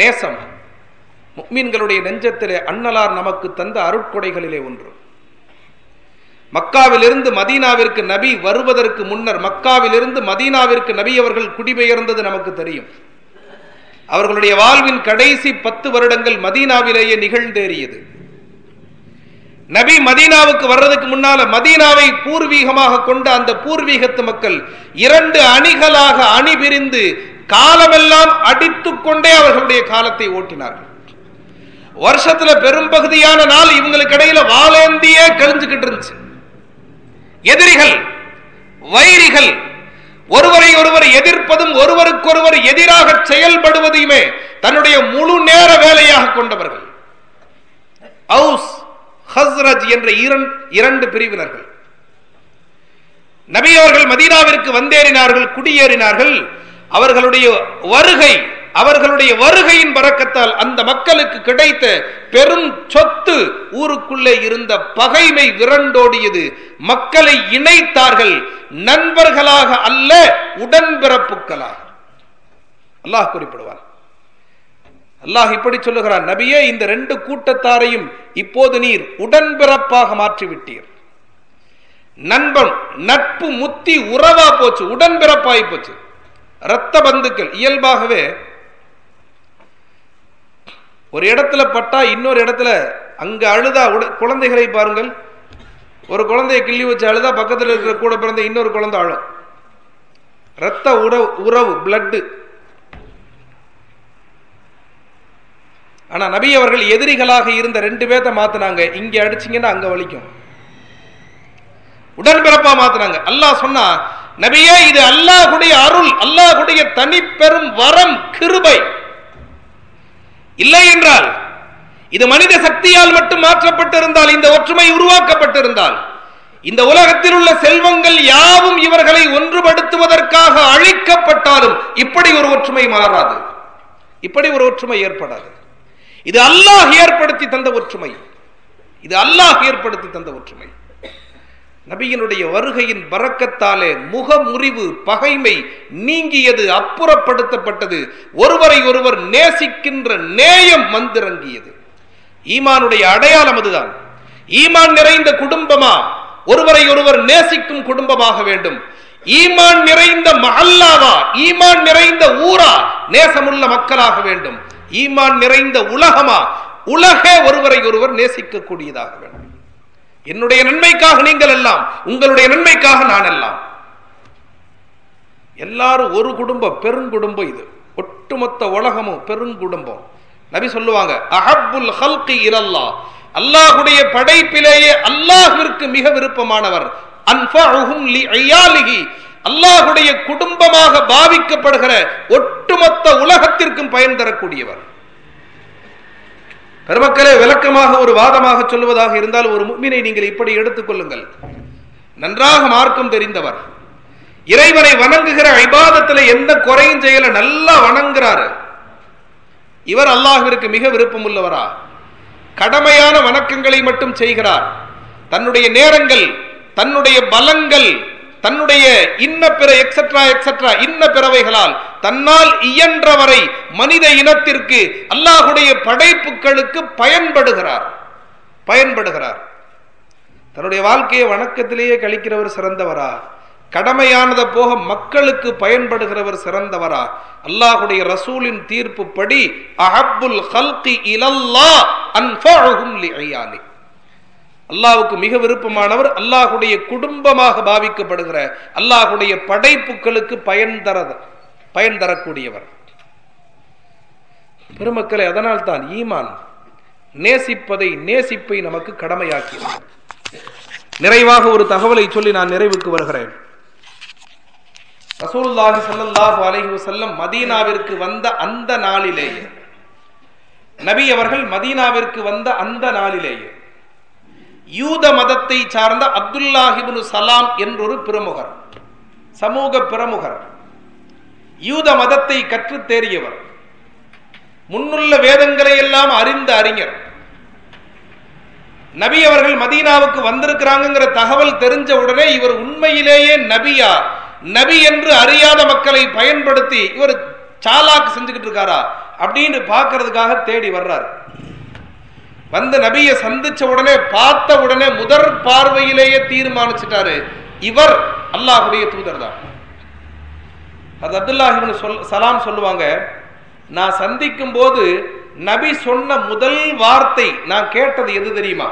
நேசம் முக்மீன்களுடைய நெஞ்சத்திலே அன்னலார் நமக்கு தந்த அருட்கொடைகளிலே ஒன்று. மக்காவிலிருந்து மதீனாவிற்கு நபி வருவதற்கு முன்னர் மக்காவிலிருந்து மதீனாவிற்கு நபி அவர்கள் குடிபெயர்ந்தது நமக்கு தெரியும். அவர்களுடைய வாழ்வின் கடைசி பத்து வருடங்கள் மதீனாவிலேயே நிகழ்ந்தேறியது. நபி மதீனாவுக்கு வர்றதுக்கு முன்னால மதீனாவை பூர்வீகமாக கொண்ட அந்த பூர்வீகத்து மக்கள் இரண்டு அணிகளாக அணி பிரிந்து காலமெல்லாம் அடித்துக் கொண்டே அவர்களுடைய காலத்தை ஓட்டினார்கள். வருஷத்துல பெரும்பகுதியான நாள் இவங்களுக்கு இடையில வாழேந்தியே கழிஞ்சுக்கிட்டு இருந்துச்சு. எதிரிகள் வைரிகள் ஒருவரை ஒருவர் எதிர்ப்பதும் ஒருவருக்கொருவர் எதிராக செயல்படுவதையுமே தன்னுடைய முழு நேர வேலையாக கொண்டவர்கள். அவுஸ் ஹஸ்ரஜ் என்ற இரண்டு பிரிவினர்கள். நபி அவர்கள் மதீனாவிற்கு வந்தேறினார்கள் குடியேறினார்கள். அவர்களுடைய வருகை அவர்களுடைய வருகையின் பறக்கத்தால் அந்த மக்களுக்கு கிடைத்த பெரும் சொத்து ஊருக்குள்ளே இருந்த பகைமை விரண்டோடியது. மக்களை இணைத்தார்கள். நண்பர்களாக அல்ல உடன்பிறப்புகளாக. அல்லாஹ் குறிப்பிடுவார் அல்லாஹ் இப்படி சொல்லுகிறார் நபியே இந்த ரெண்டு கூட்டத்தாரையும் இப்போது நீர் உடன்பிறப்பாக மாற்றிவிட்டீர். நண்பன் நட்பு முத்தி உறவா போச்சு உடன்பிறப்பாய் போச்சு. இரத்த பந்துக்கள் இயல்பாகவே ஒரு இடத்துல பட்டா இன்னொரு இடத்துல அங்க அழுதா குழந்தைகளை பாருங்கள். ஒரு குழந்தைய கிள்ளி வச்சு அழுதா பக்கத்தில் இருக்கிற கூட பிறந்த இன்னொரு குழந்தை அழும். ரத்த உறவு உறவு பிளட்டு ஆனா நபி அவர்கள் எதிரிகளாக இருந்த ரெண்டு பேர்த்த மாத்தினாங்க. இங்க அடிச்சிங்கன்னா அங்க வலிக்கும். உடன்பிறப்பா மாத்தினாங்க. அல்லாஹ் சொன்னா நபியே இது அல்லாஹுடைய அருள் அல்லாஹுடைய தனிப்பெரும் வரம் கிருபை. இல்லை என்றால் இது மனித சக்தியால் மட்டும் மாற்றப்பட்டிருந்தால் இந்த ஒற்றுமை உருவாக்கப்பட்டிருந்தால் இந்த உலகத்தில் உள்ள செல்வங்கள் யாவும் இவர்களை ஒன்றுபடுத்துவதற்காக அழிக்கப்பட்டாலும் இப்படி ஒரு ஒற்றுமை மாறாது. இப்படி ஒரு ஒற்றுமை ஏற்படாது. இது அல்லாஹ் ஏற்படுத்தி தந்த ஒற்றுமை. இது அல்லாஹ் ஏற்படுத்தி தந்த ஒற்றுமை. நபியினுடைய வருகையின் பறக்கத்தாலே முகமுறிவு பகைமை நீங்கியது அப்புறப்படுத்தப்பட்டது. ஒருவரை ஒருவர் நேசிக்கின்ற நேயம் வந்திறங்கியது. ஈமானுடைய அடையாளம் அதுதான். ஈமான் நிறைந்த குடும்பமா? ஒருவரை ஒருவர் நேசிக்கும் குடும்பமாக வேண்டும். ஈமான் நிறைந்த மஹல்லாவா? ஈமான் நிறைந்த ஊரா? நேசமுள்ள மக்களாக வேண்டும். ஈமான் நிறைந்த உலகமா? உலகே ஒருவரை ஒருவர் நேசிக்கக்கூடியதாக வேண்டும். என்னுடைய நன்மைக்காக நீங்கள் எல்லாம் உங்களுடைய நன்மைக்காக நான் எல்லாம். எல்லாரும் ஒரு குடும்பம் பெருங்குடும்பம் இது. ஒட்டுமொத்த உலகமும் பெருங்குடும்பம் நபி சொல்லுவாங்க அஹப்புல் ஹல்கி இரல்லா அல்லாஹுடைய படைப்பிலேயே அல்லாஹிற்கு மிக விருப்பமானவர். லி அல்லாஹுடைய குடும்பமாக பாவிக்கப்படுகிற ஒட்டுமொத்த உலகத்திற்கும் பயன் தரக்கூடியவர். பெருமக்களே விளக்கமாக ஒரு வாதமாக சொல்லுவதாக இருந்தால் ஒரு முக்மினை நீங்கள் இப்படி எடுத்துக்கொள்ளுங்கள் நன்றாக மார்க்கம் தெரிந்தவர். இறைவனை வணங்குகிற ஐபாதத்தில் எந்த குறையும் செய்யல நல்லா வணங்குறாரு. இவர் அல்லாஹிற்கு மிக விருப்பம் உள்ளவரா கடமையான வணக்கங்களை மட்டும் செய்கிறார். தன்னுடைய நேரங்கள் தன்னுடைய பலங்கள் தன்னுடைய இன்ன பிற எக்ஸட்ரா எக்ஸட்ரா இன்ன பிறவைகளால் தன்னால் இயன்றவரை மனித இனத்திற்கு அல்லாஹுடைய படைப்புகளுக்கு பயன்படுகிறார். பயன்படுகிறார். தன்னுடைய வாழ்க்கையை வணக்கத்திலேயே கழிக்கிறவர் சிறந்தவரா? கடமையானதை போக மக்களுக்கு பயன்படுகிறவர் சிறந்தவரா? அல்லாஹுடைய ரசூலின் தீர்ப்பு படி அஹப்புல் ஹல்கி இலல்லா லி லிஅயானி அல்லாவுக்கு மிக விருப்பமானவர் அல்லாஹுடைய குடும்பமாக பாவிக்கப்படுகிற அல்லாஹுடைய படைப்புகளுக்கு பயன் தர பயன் தரக்கூடியவர். பெருமக்களை அதனால் தான் ஈமான் நேசிப்பதை நேசிப்பை நமக்கு கடமையாக்கியது. நிறைவாக ஒரு தகவலை சொல்லி நான் நிறைவுக்கு வருகிறேன். ரசூலுல்லாஹி ஸல்லல்லாஹு அலஹி வசல்லம் மதீனாவிற்கு வந்த அந்த நாளிலேயே நபி அவர்கள் மதீனாவிற்கு வந்த அந்த நாளிலேயே யூத மதத்தை சார்ந்த அப்துல்லாஹிபுனு சலாம் என்றொரு பிரமுகர் சமூக பிரமுகர். யூத மதத்தை கற்றுத் தேறியவர். முன்னுள்ள வேதங்களை எல்லாம் அறிந்த அறிஞர். நபி அவர்கள் மதீனாவுக்கு வந்திருக்கிறாங்கிற தகவல் தெரிஞ்ச உடனே இவர் உண்மையிலேயே நபியா நபி என்று அறியாத மக்களை பயன்படுத்தி இவர் சாலாக்கு செஞ்சுக்கிட்டு இருக்காரா அப்படின்னு பார்க்கறதுக்காக தேடி வர்றாரு. வந்து நபியை சந்திச்ச உடனே பார்த்த உடனே முதற் பார்வையிலேயே தீர்மானிச்சிட்டாரு. இவர் அல்லாஹுடைய தூதர் தான் அது அப்துல்லாஹிபின் சொல் சலாம் சொல்லுவாங்க நான் சந்திக்கும் போது நபி சொன்ன முதல் வார்த்தை நான் கேட்டது எது தெரியுமா?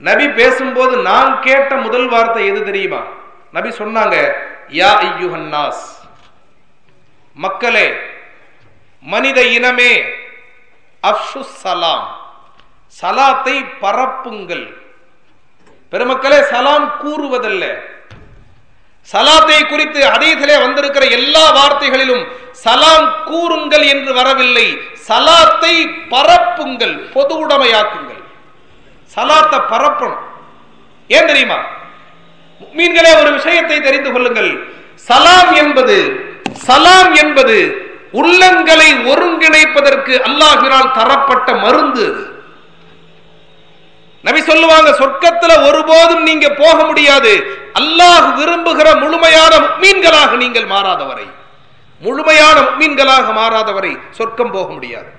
நபி பேசும்போது நான் கேட்ட முதல் வார்த்தை எது தெரியுமா? நபி சொன்னாங்க யா ஐயுஹன்னாஸ் மக்களே மனித இனமே அப்சு சலாம். சலாத்தை பரப்புங்கள். பெருமக்களே சலாம் கூறுவதல்ல. சலாத்தை குறித்து அதீதிலே வந்திருக்கிற எல்லா வார்த்தைகளிலும் சலாம் கூறுங்கள் என்று வரவில்லை. சலாத்தை பரப்புங்கள் பொது உடைமையாக்குங்கள். சலாத்தை பரப்பணும். ஏன் தெரியுமா? மீன்களே ஒரு விஷயத்தை தெரிந்து கொள்ளுங்கள். சலாம் என்பது சலாம் என்பது உள்ளங்களை ஒருங்கிணைப்பதற்கு அல்லாஹினால் தரப்பட்ட மருந்து அது. நபி சொல்லுவாங்க சொர்க்கத்துல ஒருபோதும் நீங்க போக முடியாது. அல்லாஹ் விரும்புகிற முழுமையான மீன்களாக நீங்கள் மாறாதவரை. முழுமையான மீன்களாக மாறாதவரை சொர்க்கம் போக முடியாது.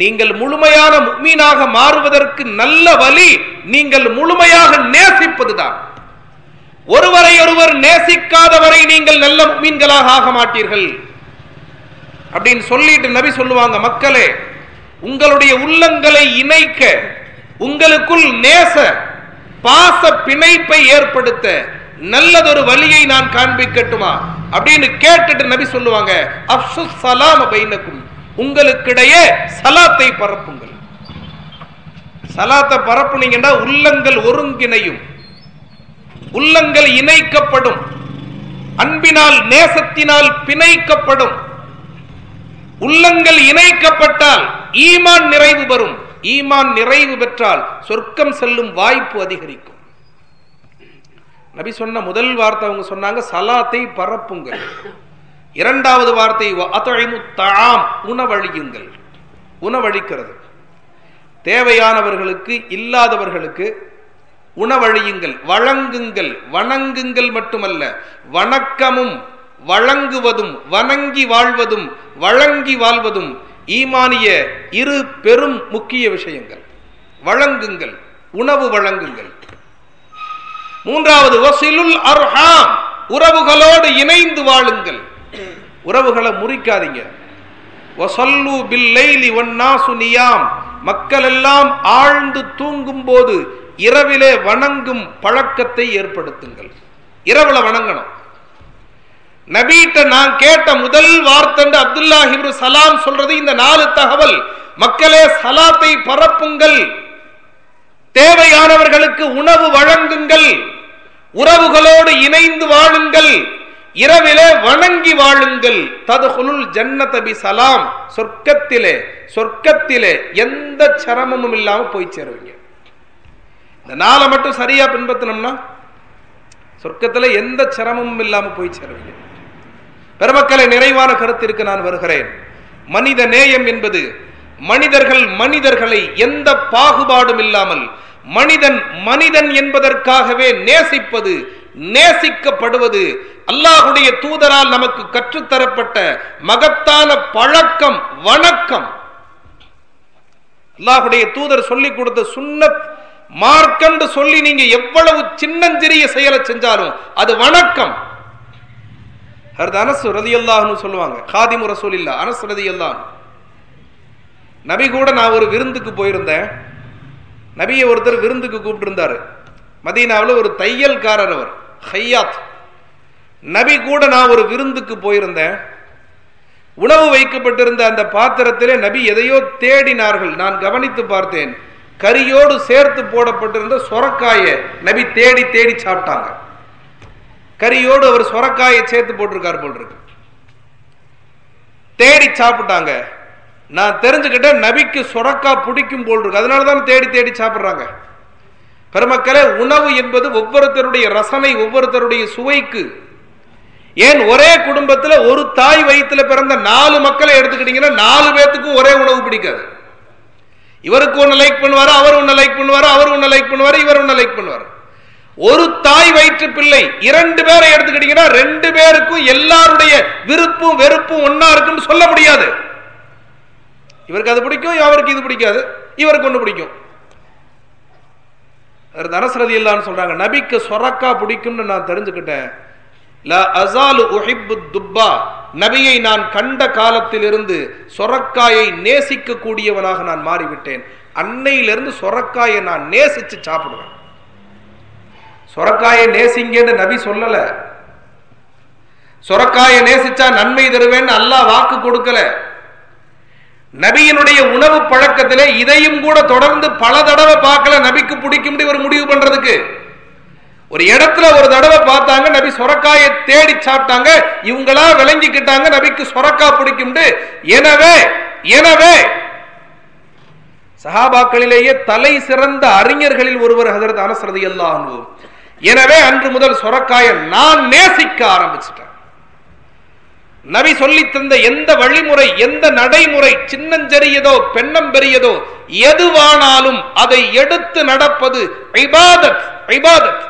நீங்கள் முழுமையான மீனாக மாறுவதற்கு நல்ல வழி நீங்கள் முழுமையாக நேசிப்பதுதான். ஒருவரை ஒருவர் நேசிக்காதவரை நீங்கள் நல்ல மீன்களாக ஆக மாட்டீர்கள். அப்படின்னு சொல்லிட்டு நபி சொல்லுவாங்க மக்களே உங்களுடைய உள்ளங்களை இணைக்க உங்களுக்குள் நேச பாச பிணைப்பை ஏற்படுத்த நல்லதொரு வழியை நான் காண்பிக்கட்டுமா? அப்படின்னு கேட்டுட்டு நபி சொல்லுவாங்க அப்சு சலாம் பைனக்கும். உங்களுக்கிடையே சலாத்தை பரப்புங்கள். சலாத்தை பரப்புனீங்கன்னா உள்ளங்கள் ஒருங்கிணையும். உள்ளங்கள் இணைக்கப்படும். அன்பினால் நேசத்தினால் பிணைக்கப்படும். உள்ளங்கள் இணைக்கப்பட்டால் ஈமான் நிறைவு வரும். ஈமான் நிறைவு பெற்றால் சொர்க்கம் செல்லும் வாய்ப்பு அதிகரிக்கும். நபி சொன்ன முதல் வார்த்தை அவங்க சொன்னாங்க சலாத்தை பரப்புங்கள். இரண்டாவது வார்த்தை தாம் உணவழியுங்கள். உணவழிக்கிறது. தேவையானவர்களுக்கு இல்லாதவர்களுக்கு உணவழியுங்கள் வழங்குங்கள். வணங்குங்கள் மட்டுமல்ல வணக்கமும் வழங்குவதும் வணங்கி வாழ்வதும் வழங்கி வாழ்வதும் ஈமானிய இரு பெரும் முக்கிய விஷயங்கள். வழங்குங்கள் உணவு வழங்குங்கள். மூன்றாவது வசிலுல் அர்ஹாம் உறவுகளோடு இணைந்து வாழுங்கள். உறவுகளை முறிக்காதீங்க. வசல்லு பில்லைலி வன்னாசு நியாம் மக்கள் எல்லாம் ஆழ்ந்து தூங்கும் போது இரவிலே வணங்கும் பழக்கத்தை ஏற்படுத்துங்கள். இரவுல வணங்கணும். நபீட்ட நான் கேட்ட முதல் வார்த்தை அப்துல்லாஹிபு சலாம் சொல்றது இந்த நாலு தகவல். மக்களே சலாத்தை பரப்புங்கள். தேவையானவர்களுக்கு உணவு வழங்குங்கள். உறவுகளோடு இணைந்து வாழுங்கள். இரவிலே வணங்கி வாழுங்கள். ததுகுலுல் ஜன்னதபி சலாம். சொர்க்கத்திலே சொர்க்கத்திலே எந்த சிரமமும் இல்லாம போய் சேருவீங்க. இந்த நாளை மட்டும் சரியா பின்பற்றினோம்னா சொர்க்கத்துல எந்த சிரமமும் இல்லாம போய் சேருவீங்க. பெருமக்களை நிறைவான கருத்திற்கு நான் வருகிறேன். மனித நேயம் என்பது மனிதர்கள் மனிதர்களை எந்த பாகுபாடும் இல்லாமல் மனிதன் மனிதன் என்பதற்காகவே நேசிப்பது நேசிக்கப்படுவது அல்லாஹுடைய தூதரால் நமக்கு கற்றுத்தரப்பட்ட மகத்தான பழக்கம் வணக்கம். அல்லாஹுடைய தூதர் சொல்லிக் கொடுத்த சுண்ணத் மார்க்கண்டு சொல்லி நீங்க எவ்வளவு சின்னஞ்சிறிய செயலை செஞ்சாலும் அது வணக்கம். அது அனசு ரதியல்லாஹ்னு சொல்லுவாங்க காதிமு அனஸ் அனசு ரதியல்லாஹ் நபி கூட நான் ஒரு விருந்துக்கு போயிருந்தேன். நபியை ஒருத்தர் விருந்துக்கு கூப்பிட்டுருந்தாரு. மதீனாவில் ஒரு தையல்காரர் அவர் ஹையாத். நபி கூட நான் ஒரு விருந்துக்கு போயிருந்தேன். உணவு வைக்கப்பட்டிருந்த அந்த பாத்திரத்திலே நபி எதையோ தேடினார்கள். நான் கவனித்து பார்த்தேன். கரியோடு சேர்த்து போடப்பட்டிருந்த சொரக்காயை நபி தேடி தேடி சாப்பிட்டாங்க. கறியோடு அவர் சொரக்காயை சேர்த்து போட்டிருக்கார் போல் இருக்கு. தேடி சாப்பிட்டாங்க. நான் தெரிஞ்சுக்கிட்டேன் நபிக்கு சொரக்கா பிடிக்கும் போல் இருக்கு. அதனால தான் தேடி தேடி சாப்பிட்றாங்க. பெருமக்களே உணவு என்பது ஒவ்வொருத்தருடைய ரசனை ஒவ்வொருத்தருடைய சுவைக்கு. ஏன் ஒரே குடும்பத்தில் ஒரு தாய் வயிற்றுல பிறந்த நாலு மக்களை எடுத்துக்கிட்டீங்கன்னா நாலு பேத்துக்கும் ஒரே உணவு பிடிக்காது. இவருக்கு ஒன்னு லைக் பண்ணுவாரு அவர் ஒன்னு லைக் பண்ணுவாரு அவர் ஒன்னு லைக் பண்ணுவாரு இவர் ஒன்னு லைக் பண்ணுவாரு. ஒரு தாய் வயிற்று பிள்ளை இரண்டு பேரை எடுத்துக்கிட்டீங்கன்னா ரெண்டு பேருக்கும் எல்லாருடைய விருப்பும் வெறுப்பும் ஒன்னா இருக்குன்னு சொல்ல முடியாது. இவருக்கு அது பிடிக்கும் அவருக்கு இது பிடிக்காது இவருக்கு ஒண்ணு பிடிக்கும். தனசரதி இல்லான்னு சொல்றாங்க நபிக்கு சொரக்கா பிடிக்கும்னு நான் தெரிஞ்சுக்கிட்டேன். ல அசாலு துப்பா நபியை நான் கண்ட காலத்திலிருந்து சொரக்காயை நேசிக்க கூடியவனாக நான் மாறிவிட்டேன். அன்னையிலிருந்து சொரக்காயை நான் நேசிச்சு சாப்பிடுவேன். சொரக்காயை நேசிங்கன்னு நபி சொல்லல. சொரக்காயை நேசிச்சா நன்மை தருவேன்னு அல்லாஹ் வாக்கு கொடுக்கல. நபியினுடைய உணவு பழக்கத்திலே இதையும் கூட தொடர்ந்து பல தடவை பார்க்கல. நபிக்கு பிடிக்கும் ஒரு முடிவு பண்றதுக்கு. ஒரு இடத்துல ஒரு தடவை பார்த்தாங்க நபி சொரக்காயை தேடி சாப்பிட்டாங்க இவங்களா விளங்கிக்கிட்டாங்க நபிக்கு சொரக்கா பிடிக்கும் எனவே எனவே சஹாபாக்களிலேயே தலை சிறந்த அறிஞர்களில் ஒருவர் ஹசரத் அனசரதி அல்லாஹ் எனவே அன்று முதல் சொரக்காய நான் நேசிக்க ஆரம்பிச்சிட்டேன். நபி சொல்லி தந்த எந்த வழிமுறை எந்த நடைமுறை சின்னஞ்செறியதோ பெண்ணம் பெரியதோ எதுவானாலும் அதை எடுத்து நடப்பது ஐபாதத் ஐபாதத்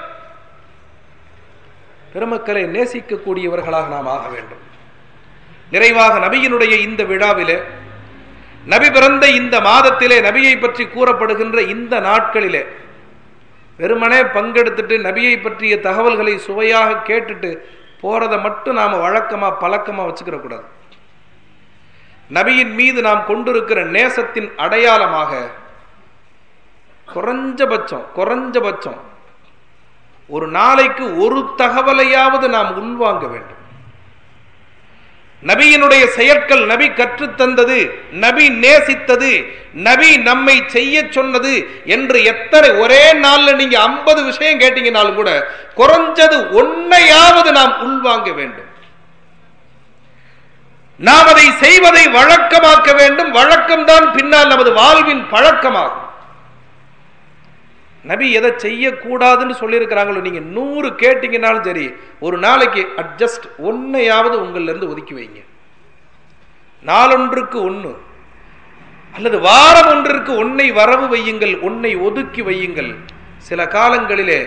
பெருமக்களை நேசிக்கக்கூடியவர்களாக நாம் ஆக வேண்டும். நிறைவாக நபியினுடைய இந்த விழாவிலே நபி பிறந்த இந்த மாதத்திலே நபியை பற்றி கூறப்படுகின்ற இந்த நாட்களிலே வெறுமனே பங்கெடுத்துட்டு நபியை பற்றிய தகவல்களை சுவையாக கேட்டுட்டு போறதை மட்டும் நாம் வழக்கமா பழக்கமா வச்சுக்கிற கூடாது. நபியின் மீது நாம் கொண்டிருக்கிற நேசத்தின் அடையாளமாக குறைஞ்சபட்சம் குறைஞ்சபட்சம் ஒரு நாளைக்கு ஒரு தகவலையாவது நாம் உள்வாங்க வேண்டும். நபியினுடைய செயற்கள் நபி கற்றுத்தந்தது நபி நேசித்தது நபி நம்மை செய்ய சொன்னது என்று எத்தனை ஒரே நாள்ல நீங்க ஐம்பது விஷயம் கேட்டீங்கனாலும் கூட குறைஞ்சது ஒன்னையாவது நாம் உள்வாங்க வேண்டும். நாம் அதை செய்வதை வழக்கமாக்க வேண்டும். வழக்கம்தான் பின்னால் நமது வாழ்வின் பழக்கமாகும். நபி எதை செய்யக்கூடாதுன்னு சொல்லியிருக்கிறாங்களோ நீங்கள் நூறு கேட்டீங்கன்னாலும் சரி ஒரு நாளைக்கு அட்ஜஸ்ட் ஒன்றையாவது உங்கள்லேருந்து ஒதுக்கி வைங்க. நாளொன்றுக்கு ஒன்று அல்லது வாரம் ஒன்றிற்கு ஒன்னை வரவு வையுங்கள் ஒன்னை ஒதுக்கி வையுங்கள். சில காலங்களிலே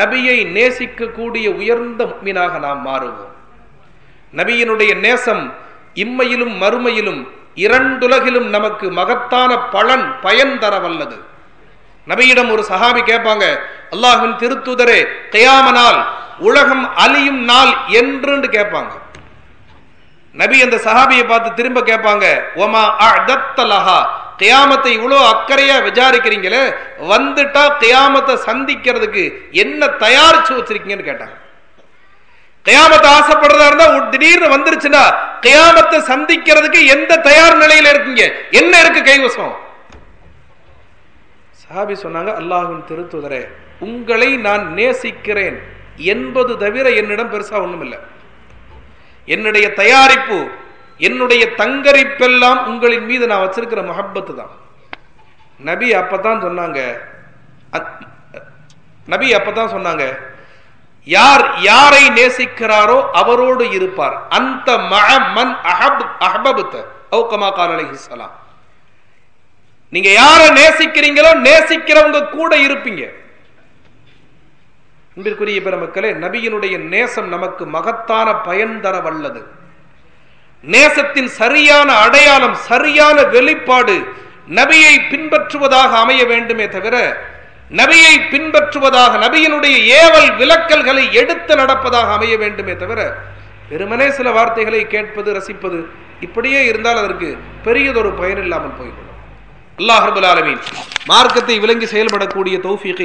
நபியை நேசிக்கக்கூடிய உயர்ந்த மீனாக நாம் மாறுவோம். நபியினுடைய நேசம் இம்மையிலும் மறுமையிலும் இரண்டுலகிலும் நமக்கு மகத்தான பலன் பயன் தர வல்லது நபியிடம் ஒரு சஹாபி கேட்பாங்க அல்லாஹின் திருத்துதரே கயாம நாள் உலகம் அழியும் நாள் என்று கேட்பாங்க. நபி அந்த சஹாபியை பார்த்து திரும்ப கேட்பாங்க ஒமா அதத்தலஹா கியாமத்தை இவ்வளோ அக்கறையா விசாரிக்கிறீங்களே வந்துட்டா கியாமத்தை சந்திக்கிறதுக்கு என்ன தயாரிச்சு வச்சிருக்கீங்கன்னு கேட்டாங்க. கியாமத்தை ஆசைப்படுறதா இருந்தா திடீர்னு வந்துருச்சுன்னா கியாமத்தை சந்திக்கிறதுக்கு எந்த தயார் நிலையில இருக்கீங்க? என்ன இருக்கு கைவசம்? சஹாபி சொன்னாங்க அல்லாஹின் திருத்துதரே உங்களை நான் நேசிக்கிறேன். என்பது தவிர என்னிடம் பெருசா ஒண்ணும் இல்லை என்னுடைய தயாரிப்பு என்னுடைய தங்கரிப்பெல்லாம் உங்களின் மீது நான் வச்சிருக்கிற மஹப்பத்து தான். நபி அப்பதான் சொன்னாங்க நபி அப்பதான் சொன்னாங்க யார் யாரை நேசிக்கிறாரோ அவரோடு இருப்பார். அந்த மன் அஹப் அஹபபுத்த ஔகமா கால் அலைஹிஸ்ஸலாம் நீங்க யாரை நேசிக்கிறீங்களோ நேசிக்கிறவங்க கூட இருப்பீங்க. அன்பிற்குரிய பெருமக்களே நபியினுடைய நேசம் நமக்கு மகத்தான பயன் தர வல்லது. நேசத்தின் சரியான அடையாளம் சரியான வெளிப்பாடு நபியை பின்பற்றுவதாக அமைய வேண்டுமே தவிர நபியை பின்பற்றுவதாக நபியினுடைய ஏவல் விலக்கல்களை எடுத்து நடப்பதாக அமைய வேண்டுமே தவிர வெறுமனே சில வார்த்தைகளை கேட்பது ரசிப்பது இப்படியே இருந்தால் அதற்கு பெரியதொரு பயன் இல்லாமல் போய்விடும். அல்லாஹர்புல் ஆலமீன். மார்க்கத்தை விளங்கி செயல்படக்கூடிய தௌஃபீகை